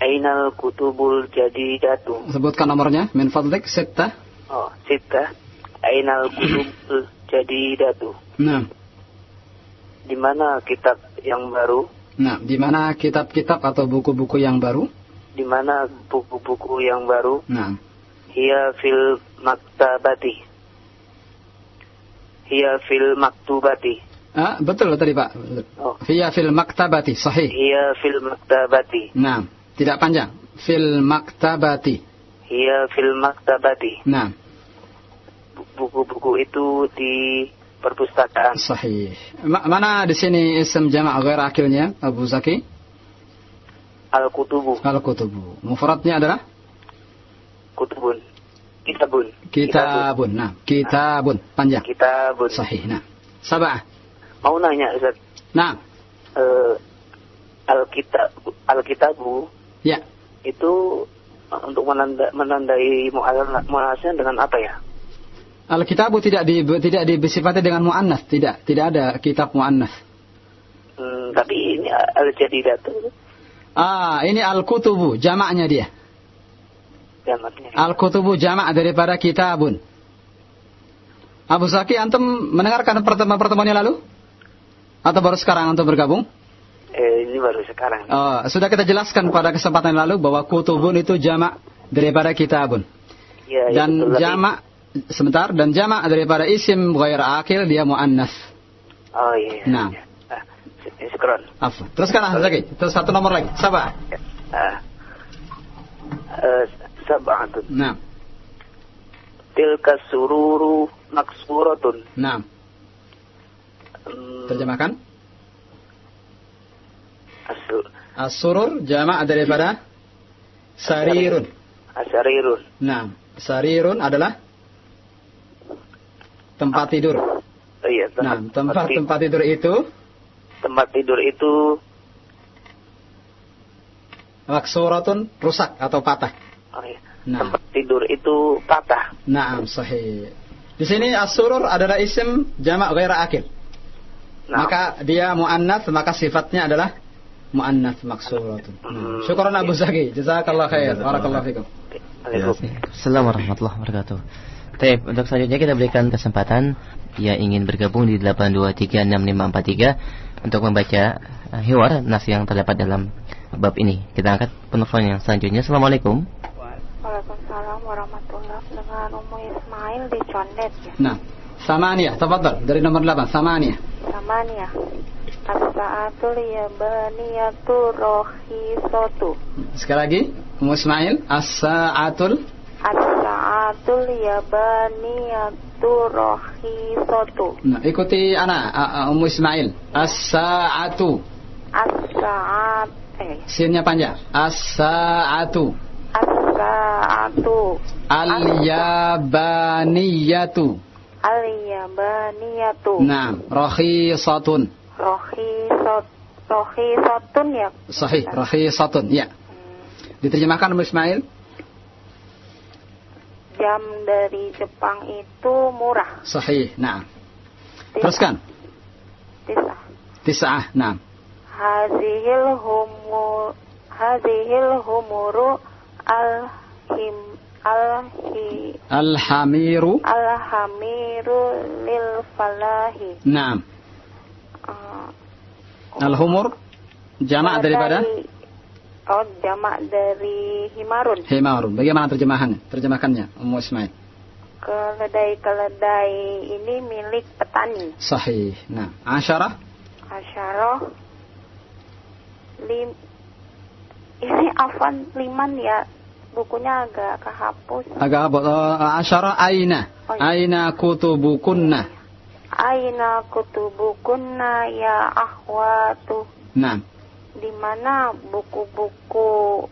Ainal kutubul jadidatu. Sebutkan nomornya. Min fadlik. Sittah. Oh, sita. Ainal kutubul jadidatu. Nah. Di mana kitab yang baru? Nah. Di mana kitab-kitab atau buku-buku yang baru? di mana buku-buku yang baru Nah. hiya fil maktabati hiya fil maktubati Ah, betul tadi Pak. Oh. Hiya fil maktabati, sahih. hiya fil maktabati Nah, tidak panjang. Fil maktabati. hiya fil maktabati Nah, buku-buku itu di perpustakaan sahih. Ma- mana di sini isim jama' ghair akilnya Abu Zaki? al-kutubu Al-kutubu. Mufradnya adalah kutubun kitabun kitabun. Nah, kitabun panjang. kitabun Sahih. Nah. Sabah. mau nanya Ustaz Nah, eh, alkitab alkitabu ya. itu eh, untuk menanda, menandai mu'anasnya dengan apa ya Al-kitabu tidak di, tidak disifati dengan muannas, tidak, tidak ada kitab muannas. Hmm, tapi ini al-jadidatu Ah, ini al-kutubu, jamaknya dia. jamaknya Al-kutubu jamak daripada kitabun. Abu Zaki, antum mendengarkan pertemuan-pertemuan yang lalu? Atau baru sekarang untuk bergabung? Eh, ini baru sekarang Oh, sudah kita jelaskan pada kesempatan lalu bahwa kutubun itu jamak daripada kitabun. ya, Dan jamak sebentar dan jamak daripada isim ghair akil dia muannas. oh iya Nah. ah, se- sekron Afwan. Teruskan Abu Zaki. Terus satu nomor lagi. Sabah. ah eh, sab'atun Nah, tilka sururu maksuratun nah. Hmm, Terjemahkan. As-surur jamak daripada sarirun. asarirun Nah, sarirun adalah tempat tidur. oh, iya Nah, tempat, tempat ti- tempat tidur itu tempat tidur itu maksuratun rusak atau patah. oh, iya. Nah. tempat tidur itu patah Naam, sahih. Di sini as-surur adalah isim jamak ghair akil. Nah. Maka dia muannats, maka sifatnya adalah muannats maksuratun. Hmm. Syukran Abu Zaki. Jazakallah khair. Barakallahu fikum. Alaikum. Assalamualaikum warahmatullahi wabarakatuh. Baik, untuk selanjutnya kita berikan kesempatan yang ingin bergabung di 8236543 untuk membaca uh, hiwar nas yang terdapat dalam bab ini. Kita angkat penelpon yang selanjutnya. Assalamualaikum. Waalaikumsalam warahmatullahi dengan Umu Ismail di Condet ya. Nah, Samaniyah, tafadhal dari nomor 8, Samaniyah. Sama nih ya. As-sa'atul yabaniyatu rohisotu. Sekali lagi, Ummu Ismail, as-sa'atul As-sa'atul yabaniyatu rohisotu. Nah, ikuti ana, a- Ummu Ismail. As-sa'atu. As-sa'at eh Sinnya panjang. As-sa'atu. as-sa'atu Al-yabaniyatu. al-yabaniyatu. Nah, rakhisatun. Rohisot rohisotun ya. Sahih, rakhisatun. Ya. Diterjemahkan Ummu Ismail. Jam dari Jepang itu murah. Sahih. Nah. Teruskan. Tisah. Tis'ah. Nah. Hazihil humu Hazihil humuru al him al hi Al-hamiru. al hamiru lil falahi. Nah. Al-humur. Jamak daripada dari- Oh, jamak dari himarun. himarun. Bagaimana terjemahan? Terjemahkannya Ummu Ismail. Keledai-keledai ini milik petani. Sahih. Nah, asyarah. Asyarah lim ini afan liman ya bukunya agak kehapus. Agak apa? Uh, asyarah aina. Oh, iya. Aina kutubukunna. Aina kutubukunna ya akhwatu. Nah. Di mana buku-buku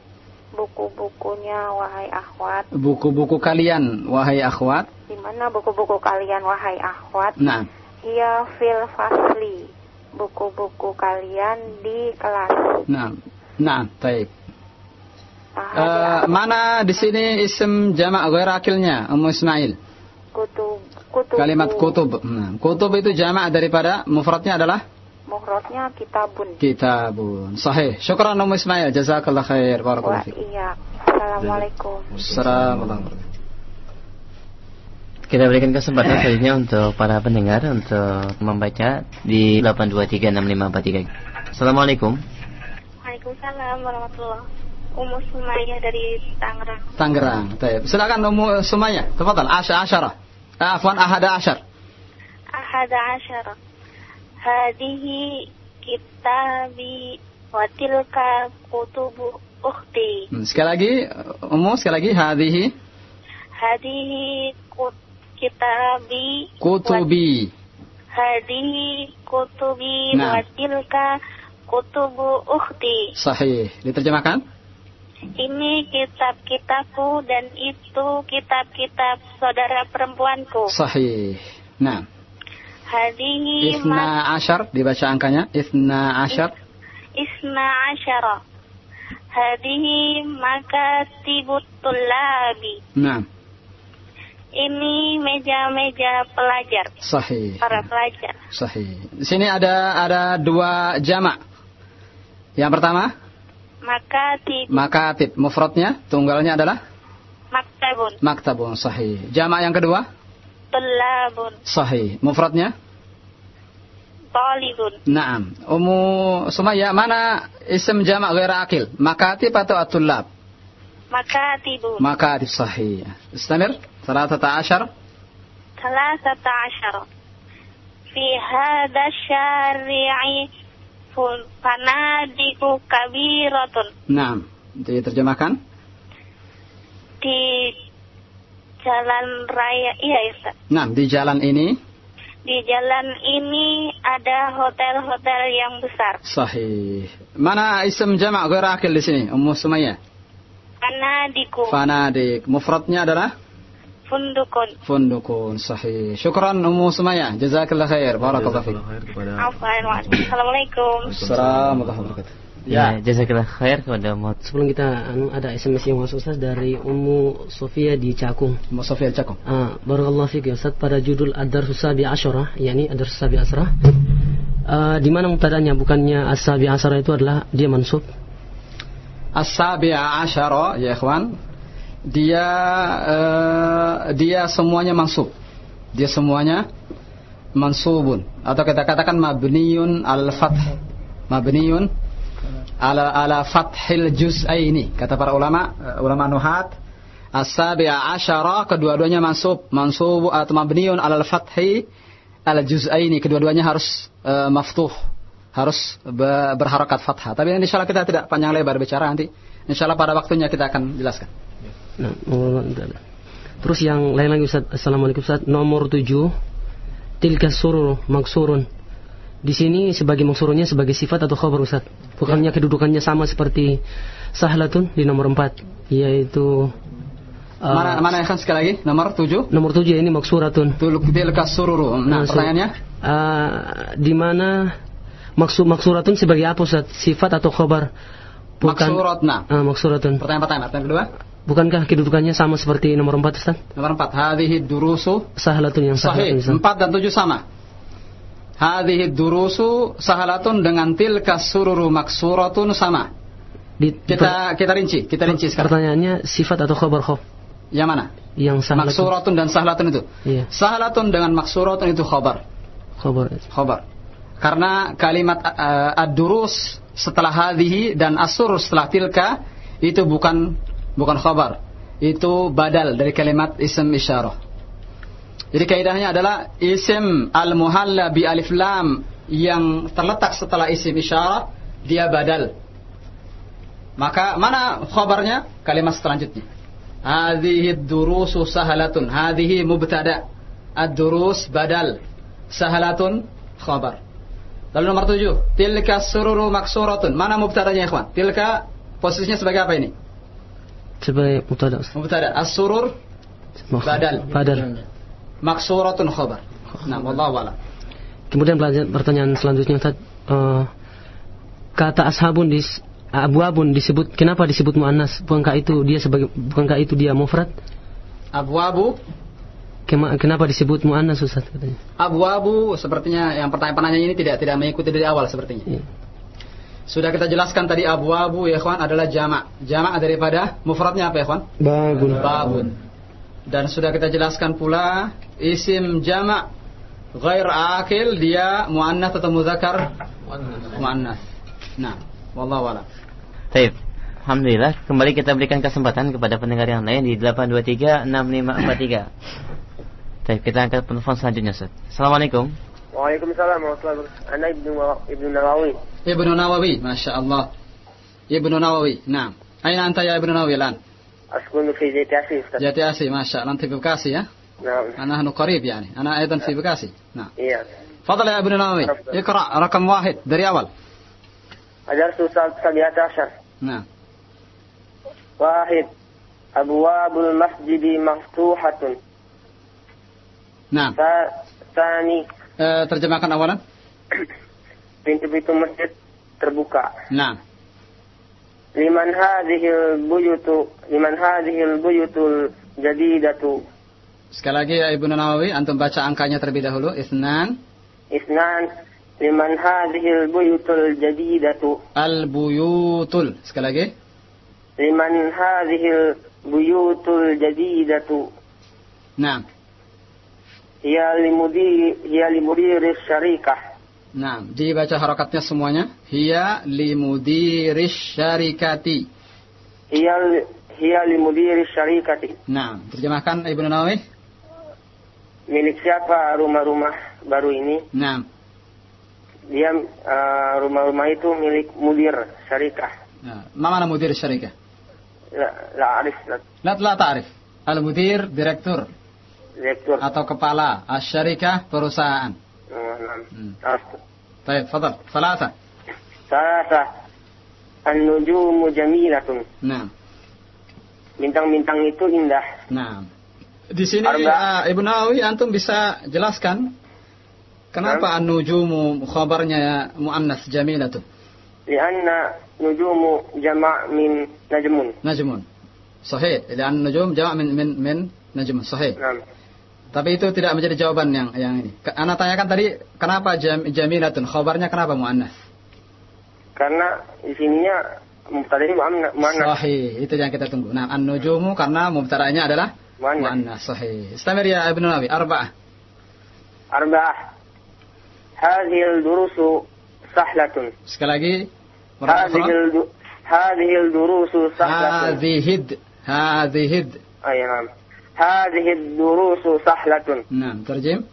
buku-bukunya wahai akhwat? Buku-buku kalian, wahai akhwat. Di mana buku-buku kalian wahai akhwat? Nah. Hiya fil fasli. Buku-buku kalian di kelas. Nah. Nah, baik. Nah, Eh, mana di sini isim jamak ghair akilnya Ummu Ismail? Kutub kutub Kalimat kutub. Nah, kutub itu jamak daripada mufradnya adalah muhrodnya kitabun. kitabun. Sahih. Syukran Ummu Ismail. Jazakallah khair. Wa Barakallahu fiik. iya. Assalamualaikum. Assalamualaikum. Kita berikan kesempatan selanjutnya untuk para pendengar untuk membaca di 8236543. Assalamualaikum. Waalaikumsalam warahmatullahi Umu Sumayyah dari Tangerang. Tangerang. Baik. Silakan Ummu Sumayyah. Tafadhal. Asy- Asyara. Ah, Afwan ahada asyar. Ahada asyara. Hadihi kitabi wa tilka kutubu ukhti. Hmm, Sekali lagi Ummu sekali lagi hadhihi Hadihi kut- kitabi kutubi. Hadihi kutubi Nah. wa tilka kutubu ukhti. Sahih. Diterjemahkan? Ini kitab-kitabku dan itu kitab-kitab saudara perempuanku. Sahih. Nah, Hadihi Isna asyar dibaca angkanya. Isna asyar. isna asyara. Hadihi makatibut tulabi. Nah, Ini meja-meja pelajar, sahih. para pelajar. Sahih. Di sini ada ada dua jamak. Yang pertama, Makatib. Makatib. Mufradnya, tunggalnya adalah? Maktabun. Maktabun, sahih. Jama yang kedua? Tulabun. Sahih. Mufradnya? Talibun. Naam. Umu Sumaya, mana isim jamak gaira akil? Makatib atau atulab? Makatibun. Makatib, sahih. Istamir. Salatata asyar. Salatata asyar. Fi hada syari'i yakul fanadiku kabiratun. Nah, diterjemahkan? Di jalan raya, iya, iya Ustaz. Nah, di jalan ini? Di jalan ini ada hotel-hotel yang besar. Sahih. Mana isim jamak gue rakil di sini, Ummu Sumayyah? Fanadiku Fanadik. Mufradnya adalah? Fundukun Fundukun sahih. Syukran Ummu Sumayyah. Jazakallah khair. Barakallahu fiik. Afwan wa- Assalamualaikum Assalamualaikum warahmatullahi wabarakatuh. Ya, jazakallah khair kepada Mod. Sebelum kita anu, ada SMS yang masuk Ustaz dari Ummu Sofia di Cakung. Ummu Sofia Cakung. Ah, barakallahu fiik ya Ustaz pada judul Ad-Darsus Sabi Asyara, yakni Ad-Darsus Sabi Asra. Ah, di mana mubtadanya bukannya As-Sabi Asra itu adalah dia mansub. As-sabi'a asyara ya ikhwan. Dia eh, dia semuanya mansub. Dia semuanya mansubun. Atau kita katakan mabniun al fath. Mabniun ala ala fathil juz'aini. Kata para ulama eh, ulama nuhat as-sabi'a asyara kedua-duanya mansub. Mansub atau mabniun ala fathi al juz'aini kedua-duanya harus eh, maftuh. Harus be- berharakat fathah. Tapi insya Allah kita tidak panjang lebar bicara nanti. Insya Allah pada waktunya kita akan jelaskan Nah, terus yang lain lagi Ustaz. Assalamualaikum Ustaz. Nomor 7 tilka surur maksurun. Di sini sebagai maksurunnya sebagai sifat atau khabar Ustaz. Bukannya kedudukannya sama seperti sahlatun di nomor 4 yaitu uh, mana mana kan sekali lagi nomor 7 nomor 7 ini maksuratun. tilka sururu nah Maksud- pertanyaannya uh, di mana maksud maksuratun sebagai apa Ustaz? Sifat atau khabar? maksuratna Ah, maksuratun. pertanyaan pertama pertanyaan kedua Bukankah kedudukannya sama seperti nomor 4 Ustaz? nomor 4 hadhihi durusu Sahlatun yang Sahih. 4 dan 7 sama. Hadhihi durusu sahalatun dengan tilka sururu maksuratun sama. Di, Kita kita rinci, kita rinci sekarang. Pertanyaannya sifat atau khabar khof? Yang mana? Yang sahlatun. Maksuratun dan sahalatun itu. Iya, Sahalatun dengan maksuratun itu khabar. khabar. Khabar. Karena kalimat uh, ad-durus setelah hadhihi dan asur setelah tilka itu bukan bukan khabar. Itu badal dari kalimat isim isyarah. Jadi kaidahnya adalah isim al-muhalla bi alif lam yang terletak setelah isim isyarah dia badal. Maka mana khabarnya? Kalimat selanjutnya. Hadhihi durusu sahalatun. Hadhihi mubtada. Ad-durus badal. Sahalatun khabar. Lalu nomor tujuh. Tilka sururu maksuratun. Mana mubtadanya ikhwan? Tilka posisinya sebagai apa ini? Sebagai mubtada. Mubtada. As-surur badal. Badal. Maksuratun khabar. Nah, wallahu a'lam. Kemudian pertanyaan selanjutnya Ustaz. Eh, kata ashabun di Abu Abun disebut kenapa disebut muannas? Bukankah itu dia sebagai bukankah itu dia mufrad? Abu-abu Kema- Kenapa disebut muannas Ustaz katanya? Abu-abu sepertinya yang pertanyaan pertanyaan ini tidak tidak mengikuti dari awal sepertinya. Iya. Sudah kita jelaskan tadi abu-abu ya kawan adalah jamak. Jamak daripada mufradnya apa ya kawan? Babun. Babun. Dan sudah kita jelaskan pula isim jamak ghair akil dia muannats atau muzakkar? Muannats. Nah, wallahu a'lam. Taib. Alhamdulillah, kembali kita berikan kesempatan kepada pendengar yang lain di 8236543. Baik, kita angkat telepon selanjutnya, Ustaz. Assalamualaikum. Waalaikumsalam warahmatullahi wabarakatuh. Ana Ibnu Ibnu Nawawi. Ibnu Nawawi, Masya Allah. Ibnu Nawawi, nah. Aina anta ya Ibnu Nawawi lan? Askunu fi Jati Asih, Ustaz. Jati Asih, Masya Allah. Nanti في بكاسي ya? Naam. أنا هنا قريب يعني أنا أيضا في بكاسي نعم Iya. تفضل يا ابن نووي اقرأ رقم واحد dari awal Ajartu sabiyata asyar. نعم Wahid. Abwabul masjidi maftuhatun. نعم Sa- Eh, terjemahkan awalan? Pintu-pintu masjid terbuka. Nah. Liman hadhil buyutu liman hadhil buyutul jadidatu. Sekali lagi ya Ibnu Nawawi, antum baca angkanya terlebih dahulu. Isnan. Isnan liman hadhil buyutul jadidatu. Al buyutul. Sekali lagi. Liman hadhil buyutul jadidatu. Nah. Hiya limudi hiya limudiri syarikah. Nah, dibaca harokatnya semuanya. Hiya limudiri syarikati. Hiya, hiya limudiri syarikati. Nah, terjemahkan Ibnu Nawawi. Milik siapa rumah-rumah baru ini? Nah. Dia uh, rumah-rumah itu milik mudir syarikah. Nah, mana mudir syarikah? La, la arif. La, la ta'rif. Al-mudir, direktur direktur atau kepala الشركة perusahaan oh, naam. Araftu. طيب تفضل ثلاثة Salasa An-nujumu jamilatun نعم Bintang-bintang itu indah Nah, di sini Arba. uh, Ibnu Nawawi antum bisa jelaskan kenapa an-nujumu khabarnya muannas jamilatu Lianna nujumu jama' min najmun najmun. Sahih, lian nujum jama' min min min najmun. Sahih. Naam. Tapi itu tidak menjadi jawaban yang yang ini. Anda tanyakan tadi kenapa jam, jamilatun? Khabarnya kenapa muannas? Karena isininya mubtada'nya muannas. Sahih, itu yang kita tunggu. Nah, an-nujumu karena mubtada'nya adalah muannas. Sahih. Istamir ya Ibnu Nawawi, arba'ah. Arba'ah. Hadhil durusu sahlatun. Sekali lagi. Hadhil hadhil durusu sahlatun. Hadhid. Hadhid. Ayo. Ah, ya, Hadhihi durusu sahlatun. Nah, terjem.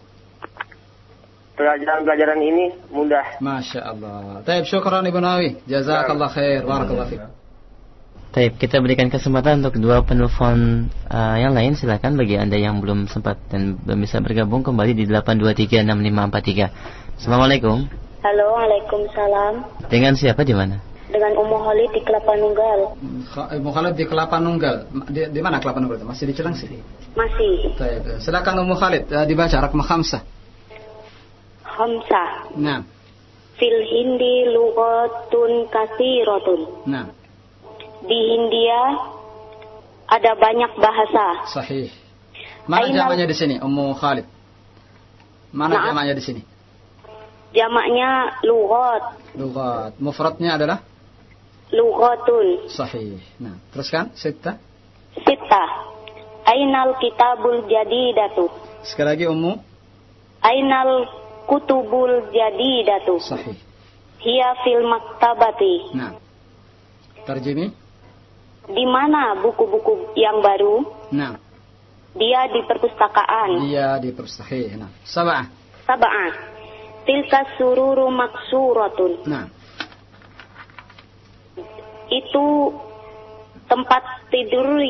Pelajaran-pelajaran ini mudah. Masya Allah. Taib syukran Ibu Nawawi. Jazakallah khair. Barakallah fiik. Taib, kita berikan kesempatan untuk dua penelpon uh, yang lain. Silakan bagi Anda yang belum sempat dan belum bisa bergabung kembali di 8236543. Assalamualaikum. Halo, Waalaikumsalam. Dengan siapa di mana? dengan Ummu Khalid di Kelapa Nunggal. Hmm, Ummu Khalid di Kelapa Nunggal. Di, di mana Kelapa Nunggal itu? Masih di Cilangsi? Masih. Baik. Silakan Ummu Khalid uh, dibaca rakam khamsah. Khamsah. Nah. Fil Hindi lughatun katsiratun. Nah. Di India ada banyak bahasa. Sahih. Mana Aina... jamaknya di sini Ummu Khalid? Mana nah. jamaknya di sini? Jamaknya lughat. Lughat. Mufradnya adalah? Lugatun. sahih nah teruskan sita Sita. Ainal kitabul jadidatu. sekali lagi Ummu Ainal kutubul jadidatu. sahih Hiya fil maktabati. nah terjemi Di mana buku-buku yang baru? nah Dia di perpustakaan. dia di persahih nah sabah Sab'ah. Tilka sururu maksuratun. nah Itu tempat tidur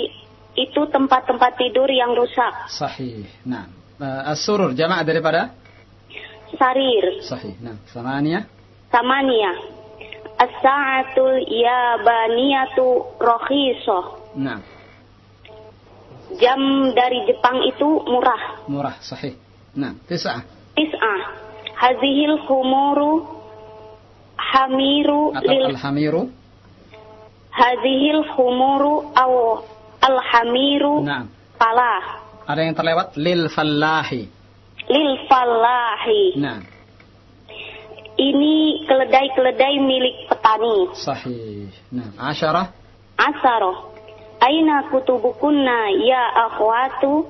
itu tempat-tempat tidur yang rusak. sahih nah uh, as-surur jamak daripada Sarir. sahih nah samania Samania. As-sa'atul yabaniyatu rakhisah. nah Jam dari Jepang itu murah. murah sahih nah tis'ah Tis'ah. Hazihil khumuru hamiru atau lil al-hamiru hazihil khumuru aw alhamiru nah falah ada yang terlewat lil fallahi lil falahi. nah Ini keledai-keledai milik petani. sahih nah asyarah Asaro. Aina kutubukunna ya akhwatu?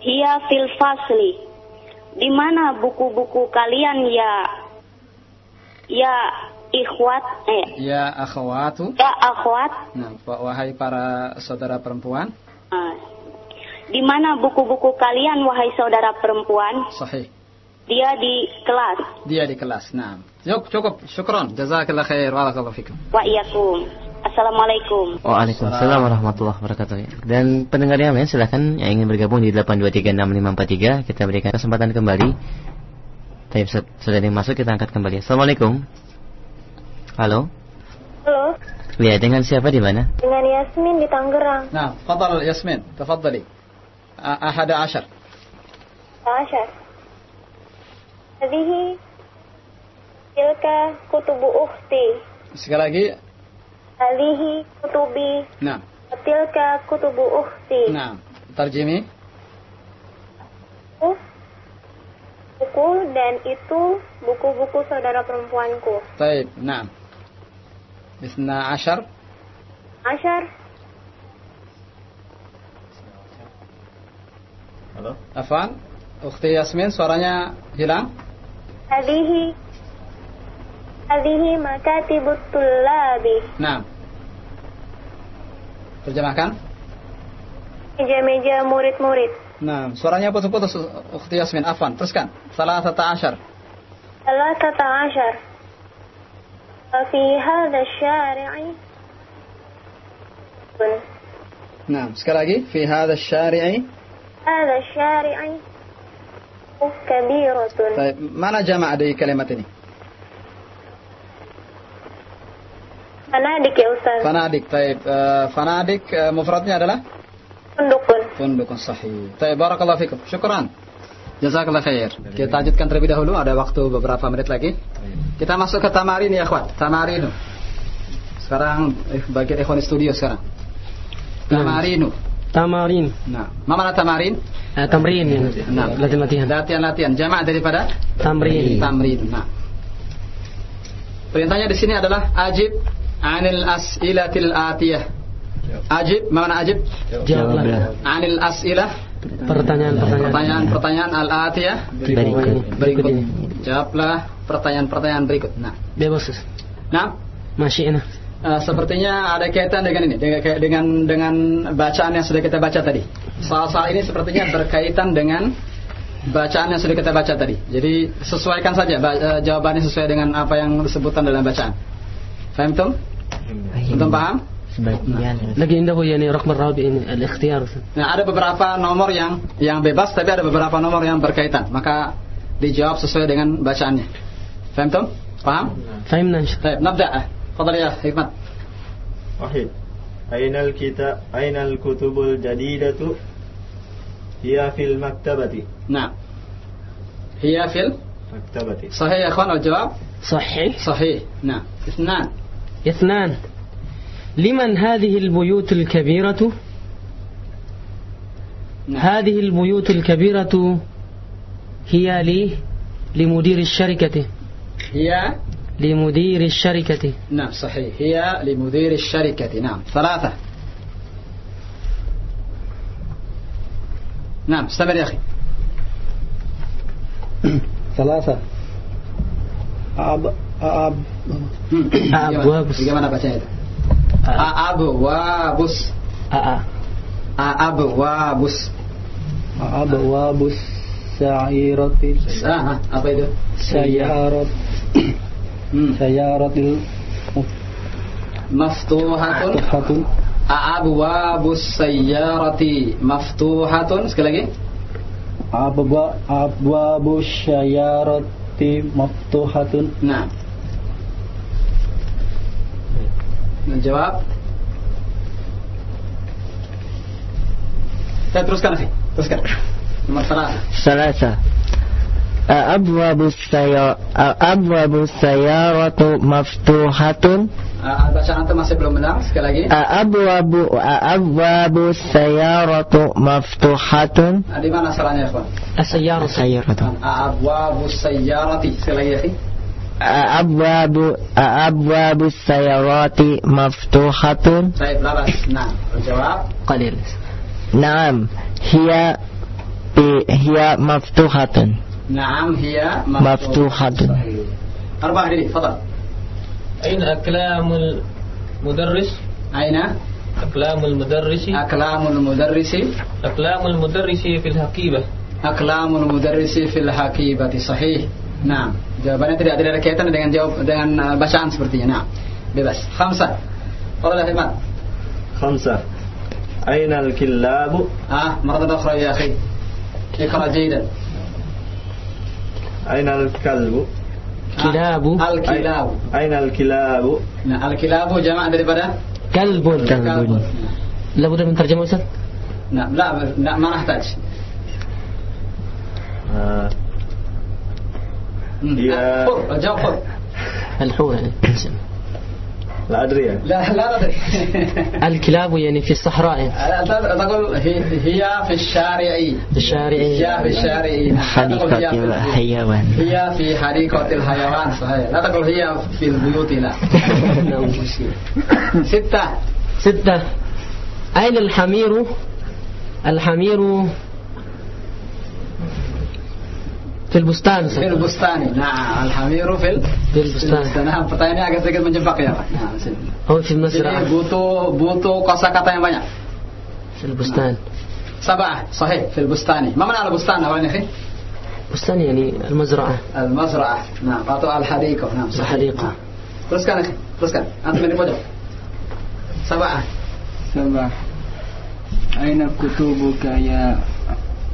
Hiya fil fasli. Di mana buku-buku kalian ya ya ikhwat eh Ya akhwatu. ya akhwat Nah, wahai para saudara perempuan. eh, di mana buku-buku kalian wahai saudara perempuan Sahih. dia di kelas Dia di kelas. Nah. Cukup, cukup. Syukron. Jazakallah khair. Barakallahu fikum. wa iyakum assalamualaikum Waalaikumsalam warahmatullahi wabarakatuh. Dan pendengar yang lain silahkan yang ingin bergabung di 8236543 kita berikan kesempatan kembali. Tapi sudah yang masuk kita angkat kembali. Assalamualaikum. Halo. Halo. Ya, dengan siapa di mana? Dengan Yasmin di Tangerang. Nah, fadal Yasmin, tafadhali. Ahad ashar. Ashar. Hadihi tilka kutubu ukhti. Sekali lagi. Hadihi kutubi. Nah. Tilka kutubu ukhti. Nah, tarjimi. Uh buku dan itu buku-buku saudara perempuanku. Baik, nah. اثنا عشر Ashar, Halo? Afan Ukhti Yasmin suaranya hilang هذه هذه مكاتب الطلاب Nah Terjemahkan meja-meja murid-murid. Nah suaranya putus-putus Ukhti Yasmin Afan teruskan Salah satu ashar ثلاثة عشر وفي هذا الشارع Nah sekali lagi Fi hadha syari'i هذا الشارع كبيرة طيب Mana jama' di kalimat ini فنادق يا أستاذ Fanadik طيب uh, Fanadik uh, mufradnya adalah فندق Fundukun sahih. Baik, barakallahu fikum. Syukran. Jazakallah khair. Kita lanjutkan terlebih dahulu, ada waktu beberapa menit lagi. Kita masuk ke tamarin ya, akhwat. Tamarinu. Sekarang eh, bagian ikhwan studio sekarang. Tamarinu. Tamarin. Nah, ma mana tamarin? Eh, tamrin ya. Nah, Latihan-latihan. Latihan-latihan. Jamak daripada Tamrin. tamrin. Nah. Perintahnya di sini adalah ajib anil as'ilatil atiyah. Ajib, mana ajib? Jawablah. Anil as'ilah Pertanyaan-pertanyaan. Pertanyaan-pertanyaan al-atiyah Berikut. berikut. Jawablah pertanyaan-pertanyaan berikut. Nah, Bebas. Nah Masyi'na. eh, sepertinya ada kaitan dengan ini, dengan dengan dengan bacaan yang sudah kita baca tadi. Soal-soal ini sepertinya berkaitan dengan bacaan yang sudah kita baca tadi. Jadi sesuaikan saja ba- eh, jawabannya sesuai dengan apa yang disebutkan dalam bacaan. Faham tum? Antum paham? Sebagian. Lagi indah yani rakam rabi ini al-ikhtiyar. Nah, ada beberapa nomor yang yang bebas, tapi ada beberapa nomor yang berkaitan. Maka dijawab sesuai dengan bacaannya. Faham tum? Paham? Fahimna insya طيب نبدأ تفضل يا حكمت واحد أين الكتاب أين الكتب الجديدة هي في المكتبة نعم هي في مكتبة صحيح يا اخوان الجواب صحيح صحيح نعم اثنان اثنان لمن هذه البيوت الكبيرة؟ نعم. هذه البيوت الكبيرة هي لي لمدير الشركة. هي؟ لمدير الشركة. نعم صحيح. هي لمدير الشركة. نعم ثلاثة. نعم استمر يا أخي. ثلاثة. أب أب Abwabus. Bagaimana A'abwabus. A'a. A'abwabus. A'abwabus sa'irati. Ah, ah, apa itu? Sayyarat. Hmm. Sayyaratil maftuhatun. Maftuhatun. A'abwabus sayyarati maftuhatun. Sekali lagi. Abwa abwabus sayyarati maftuhatun. Nah. Menjawab. Saya teruskan sih. Teruskan. Nomor salah. ثلاثة أبواب السيارة أبواب السيارة مفتوحة Uh, bacaan antum masih belum benar. Sekali lagi. أبواب أبواب السيارة مفتوحة Nah, di mana salahnya, Ikhwan? السيارة السيارة Abwabu sayyarati. Sekali lagi, ya, akhi. أبواب أبواب السيارات مفتوحة؟ Baik, labas. Nah, menjawab. قليل. نعم. هي هي مفتوحة. Naam hiya مفتوحة. Arba'ah diri, fadal. أين أكلام المدرس؟ أين؟ أكلام المدرس. أكلام المدرس. أكلام المدرس في الحقيبة. أكلام المدرس في الحقيبة صحيح. Nah, jawabannya tidak tidak ada kaitan dengan jawab dengan uh, bacaan sepertinya. Nah, bebas. Khamsa. Qala Ahmad. Khamsa. Aina al kilabu. Ah, marratan akhra ya akhi. Ikra jaydan. Aina al-kalbu? Kilabu. Ah, al-kilabu. Aina al-kilabu? Nah, al-kilabu jamak daripada kalbun. Kalbun. La budda min nah, Ustaz? Nah, la, la ma هي- الحور لا أدري لا لا ندري الكلاب يعني في الصحراء. لا تقول هي هي في الشارع في الشارع هي في الشارع حديقة. الحيوان. هي في حديقة الحيوان صحيح. لا تقول هي في البيوت لا. ستة. ستة. أين الحمير؟ الحمير في البستان في البستان. نعم الحمير في في البستان. Nah, pertanyaannya agak sedikit menjebak ya. Pak. Nah. أو في Jadi المزرعة butuh butuh kosakata yang banyak. في البستان سبعة صحيح في البستان ما معنى البستان أولا يا أخي؟ بستان يعني المزرعة المزرعة نعم atau الحديقة نعم صحيح الحديقة. نعم. teruskan أخي teruskan. Antum ini pojok. سبعة سبعة أين كتبك يا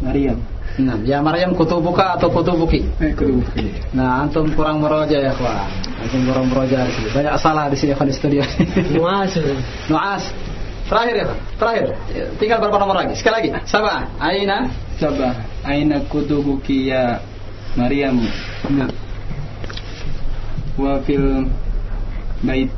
مريم Nah, ya Maryam kutubuka atau kutubuki? Eh, kutubuki. Nah, antum kurang meroja ya, kawan. Antum kurang meroja di sini. Banyak salah di sini, kawan di studio. Nuas. Ya. Nuas. Terakhir ya, Pak. Terakhir. Tinggal berapa nomor lagi? Sekali lagi. Sabah. Aina. Sabah. Aina kutubuki ya Maryam. Nah. Wa fil bait.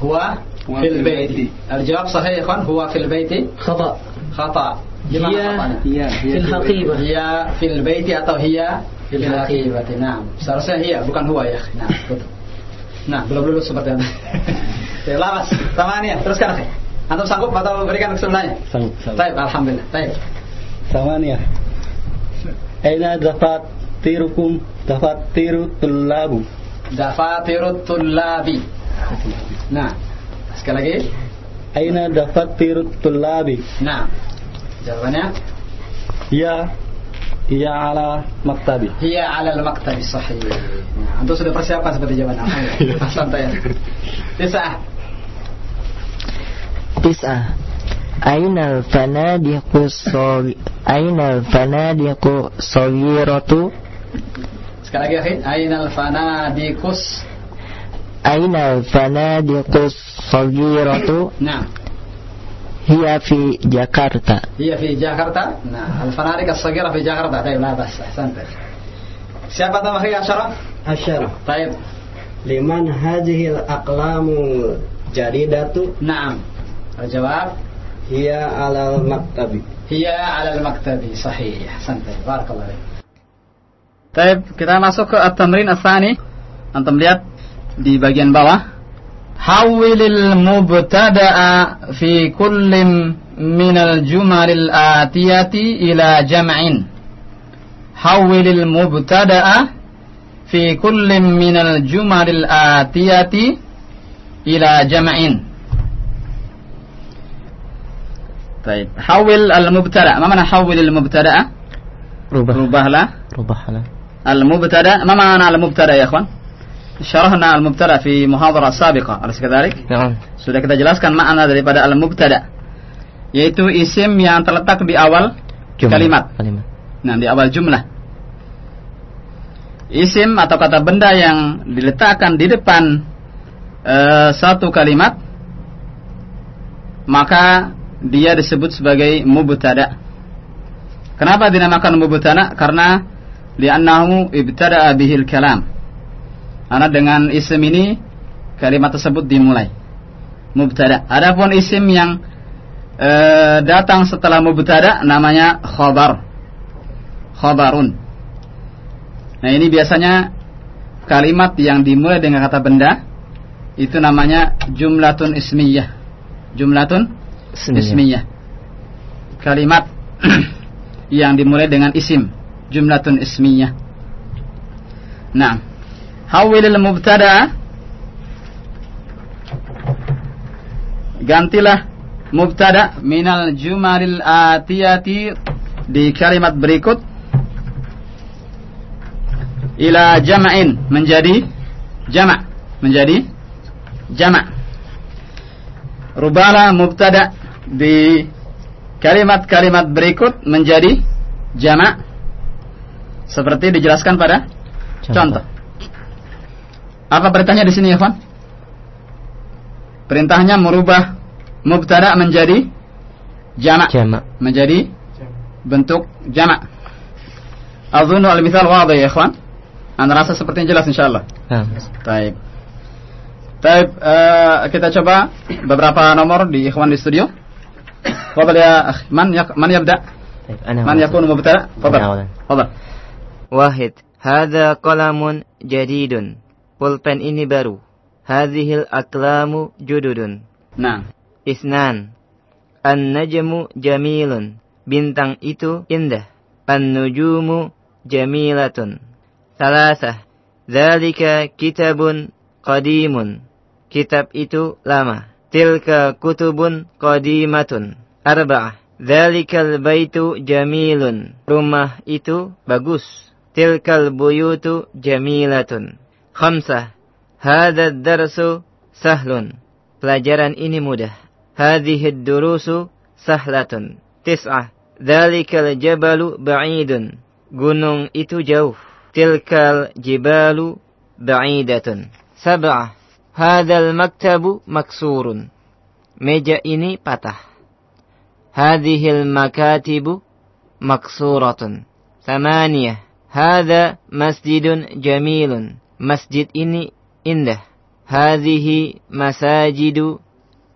Huwa fil baiti. Al-jawab sahih ya, kawan. Huwa fil baiti. Khata. Khata hiya hiya fil haqibah hiya fil baiti atau hiya fil haqibah nah seharusnya hiya bukan huwa ya. Nah betul. Nah belum lulus seperti itu ya lawas tamania teruskan akhi antum sanggup atau berikan kesimpulannya? Sanggup baik alhamdulillah. Baik. Tamania ya. aina dafat tirukum dafat tiru tulabu dafat tiru tulabi nah sekali lagi. Aina dafat tiru tulabi nah Jawabannya? Ya. Iya ala maktabi. Iya ala maktabi sahih. Nah, antum sudah persiapan seperti jawaban apa ya? Santai ya. Tisah. Tisah. Ainal fanadiqu sori Ainal fanadiqu rotu. Sekali lagi akhi Ainal fanadiqus Ainal fanadiqu rotu. Nah هي في جاكرتا هي في جاكرتا. Nah, al-fanadik as-sagira fi Jakarta. Baik, la bas. Ahsanta. Siapa tahu akhi Asyaraf? عشرة Baik. لمن هذه الأقلام الجديدة Naam. Al-jawab هي على المكتب Hiya 'ala al-maktabi. Sahih. Santai. Barakallahu fiik. Baik, kita masuk ke at-tamrin ats-tsani. Antum lihat di bagian bawah. حول المبتدأ في كل من الجمل الآتية إلى جمع. حول المبتدأ في كل من الجمل الآتية إلى جمع. طيب حول المبتدأ ما معنى حول المبتدأ؟ ربح. ربح له ربح له المبتدأ ما معنى المبتدأ يا إخوان؟ syarahna al-mubtada fi muhadarah sabiqa Alas kedalik? ya. Sudah kita jelaskan makna daripada al-mubtada yaitu isim yang terletak di awal jumlah. kalimat. kalimat. Nah, di awal jumlah. Isim atau kata benda yang diletakkan di depan uh, satu kalimat maka dia disebut sebagai mubtada. Kenapa dinamakan mubtada? Karena li'annahu ibtada'a bihil kalam karena dengan isim ini kalimat tersebut dimulai mubtada adapun isim yang eh, datang setelah mubtada namanya khabar khabarun. Nah, ini biasanya kalimat yang dimulai dengan kata benda itu namanya jumlatun ismiyah. Jumlatun Ismiyah. ismiyah. Kalimat yang dimulai dengan isim, jumlatun ismiyah. Nah, hawilil mubtada gantilah mubtada minal jumalil atiyati di kalimat berikut ila jama'in menjadi jama' menjadi jama' rubala mubtada di kalimat-kalimat berikut menjadi jama' seperti dijelaskan pada contoh. contoh. Apa perintahnya di sini ya, Fan? Perintahnya merubah mubtada menjadi jamak. Jamak. Menjadi bentuk jamak. Azunnu al-mithal wadih ya, ikhwan. Anda rasa seperti yang jelas insyaallah. Nah. Baik. Baik, uh, kita coba beberapa nomor di ikhwan di studio. Fadal ya akhi. Man ya man yabda? Man yakunu mubtada? Fadal. Fadal. Wahid. Hadza qalamun jadidun. Pulpen ini baru. Hadhil aklamu jududun. Nah. Isnan. An-najmu jamilun. Bintang itu indah. An-nujumu jamilatun. Salasah. Dzalika kitabun qadimun. Kitab itu lama. Tilka kutubun qadimatun. Arba'ah. Dzalikal baitu jamilun. Rumah itu bagus. Tilkal buyutu jamilatun. Khamsah. Hada darsu sahlun. Pelajaran ini mudah. Hadhihi durusu sahlatun. Tis'ah. Dhalikal jabalu ba'idun. Gunung itu jauh. Tilkal jibalu ba'idatun. Sab'ah. Hadal maktabu maksurun. Meja ini patah. Hadhil makatibu maksuratun. Samaniyah. Hada masjidun jamilun. Masjid ini indah. Hadhihi masajidu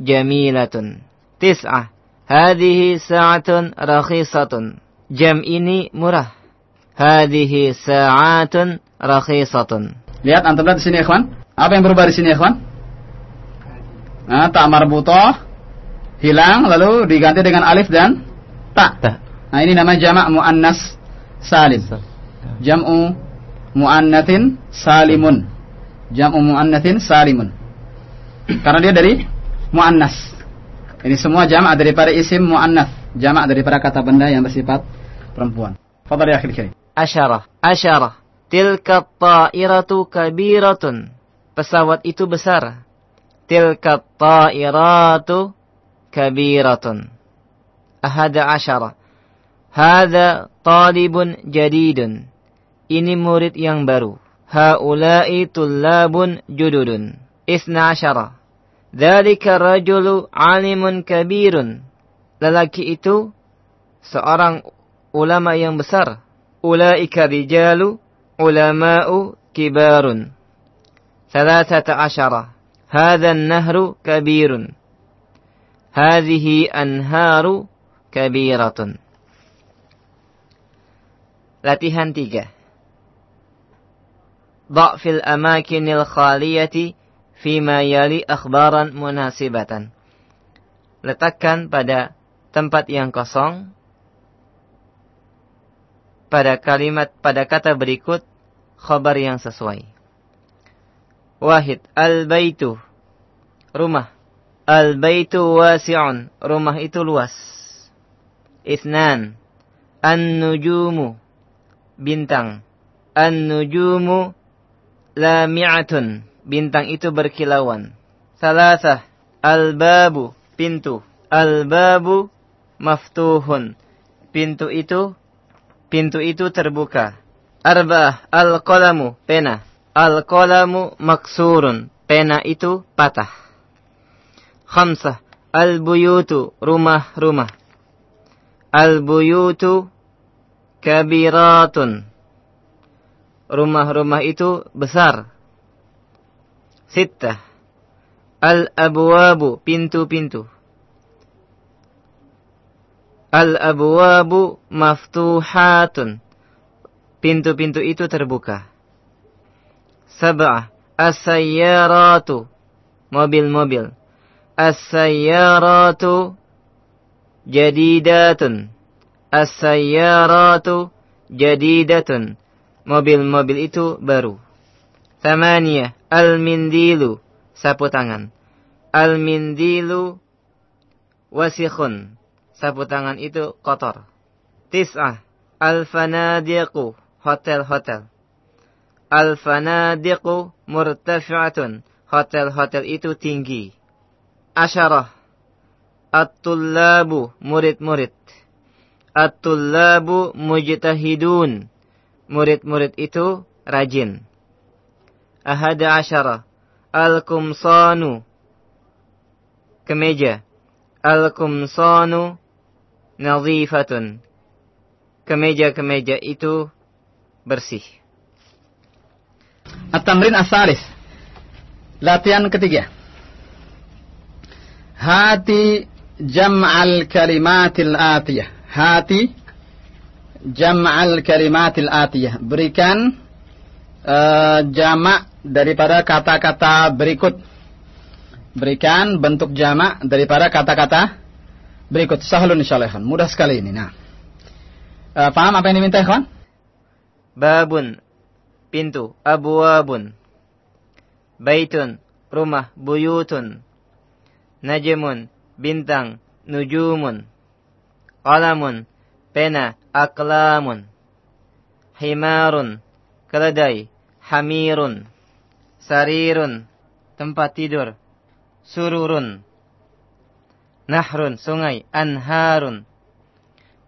jamilatun. Tis'ah. Hadhihi sa'atun rakhisatun. Jam ini murah. Hadhihi sa'atun rakhisatun. Lihat antum lihat di sini ikhwan. Apa yang berubah di sini ikhwan? Nah, tak marbutoh hilang lalu diganti dengan alif dan ta. ta. Nah, ini nama jamak muannas salim. Jam'u muannatin salimun. Jam'u muannatin salimun. Karena dia dari muannas. Ini semua jamak daripada isim muannas, jamak daripada kata benda yang bersifat perempuan. Fadhal ya akhir kirim. Asyarah, asyarah. Tilka ta'iratu kabiratun. Pesawat itu besar. Tilka ta'iratu kabiratun. Ahada asyarah. Hada talibun jadidun. Ini murid yang baru. Haulai tullabun jududun. Isna asyara. Dhalika rajulu alimun kabirun. Lelaki itu seorang ulama yang besar. Ulaika rijalu ulama'u kibarun. Thalathata asyara. Hadha nahru kabirun. Hadhihi anharu kabiratun. Latihan tiga. ضع في الأماكن الخالية فيما يلي أخبارا مناسبة. Letakkan pada tempat yang kosong pada kalimat pada kata berikut khabar yang sesuai. Wahid al-baitu rumah. Al-baitu wasi'un rumah itu luas. Isnan an-nujumu bintang. An-nujumu lami'atun. Bintang itu berkilauan. Salasah. Al-babu. Pintu. Al-babu maftuhun. Pintu itu pintu itu terbuka. Arba'ah. Al-qalamu. Pena. Al-qalamu maksurun. Pena itu patah. Khamsah. Al-buyutu. Rumah-rumah. Al-buyutu kabiratun rumah-rumah itu besar. Sittah. Al-abwabu, pintu-pintu. Al-abwabu maftuhatun. Pintu-pintu itu terbuka. Sab'ah. As-sayyaratu. Mobil-mobil. As-sayyaratu jadidatun. As-sayyaratu jadidatun mobil-mobil itu baru. Tamania, al-mindilu, sapu tangan. Al-mindilu wasikhun. Sapu tangan itu kotor. Tis'ah. Al-fanadiqu. Hotel-hotel. Al-fanadiqu murtafi'atun. Hotel-hotel itu tinggi. Asyarah. At-tullabu. Murid-murid. At-tullabu mujtahidun. Murid-murid itu rajin. Ahada asyara. Al-kumsanu. Kemeja. Al-kumsanu nadhifatun. Kemeja-kemeja itu bersih. At-tamrin as-salis. Latihan ketiga. Hati jam'al kalimatil atiyah. Hati jam'al kalimatil atiyah. Berikan uh, jamak daripada kata-kata berikut. Berikan bentuk jamak daripada kata-kata berikut. Sahlun insyaallah. Mudah sekali ini. Nah. Uh, paham apa yang diminta, kawan? Babun pintu, abwabun. Baitun rumah, buyutun. Najmun bintang, nujumun. Qalamun pena, aklamun. Himarun keledai, hamirun. Sarirun tempat tidur. Sururun nahrun sungai, anharun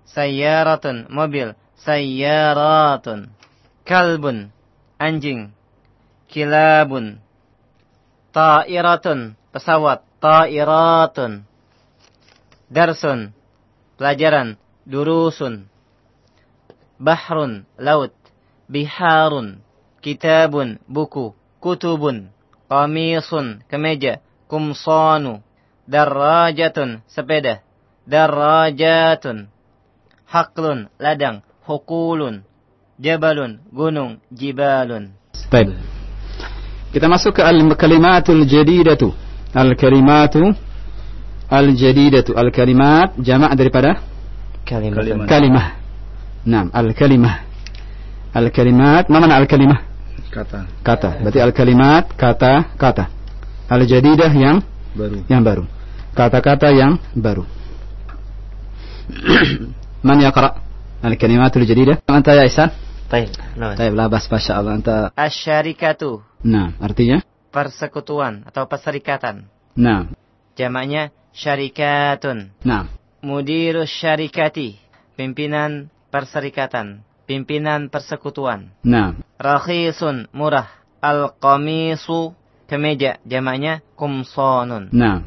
sayyaratun mobil, sayyaratun kalbun anjing kilabun ta'iratun pesawat ta'iratun darsun pelajaran durusun bahrun laut biharun kitabun buku kutubun qamisun kemeja kumsanu darajatun sepeda darajatun haklun ladang hukulun jabalun gunung jibalun Baik. Kita masuk ke al-kalimatul jadidatu. Al-kalimatu al-jadidatu. Al-kalimat jamak daripada Kalimat. kalimah. Naam, al-kalimah. Al-kalimat, mana al-kalimah? Kata. Kata. Berarti al-kalimat kata kata. Al-jadidah yang Baru. yang baru. Kata-kata yang baru. Man yaqra al-kalimatul jadidah? Anta ya Ihsan? Baik. Baik, la bas masya Allah. Anta asyarikatu Nah, artinya? persekutuan atau perserikatan Nah, jamaknya syarikatun nah. mudirus syarikati pimpinan perserikatan pimpinan persekutuan Nah, rakhisun murah al-qamisu kemeja jamaknya kumsonun نعم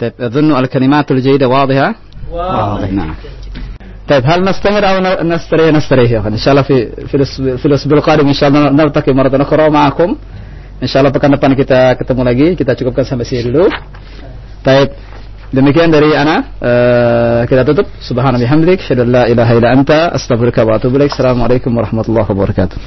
طيب أظن الكلمات الجيدة واضحة واضح نعم طيب هل نستمر أو ن- نستريح نستريح يا أخوان إن شاء الله في في الأسبوع, في الأسبوع القادم إن شاء الله نلتقي مرة أخرى معكم إن شاء الله pekan depan kita ketemu lagi kita cukupkan sampai sini dulu طيب demikian dari ana. Eh, kita tutup. Subhanallahi bihamdik syada la ilaha illa anta astaghfiruka wa atubu assalamualaikum warahmatullahi wabarakatuh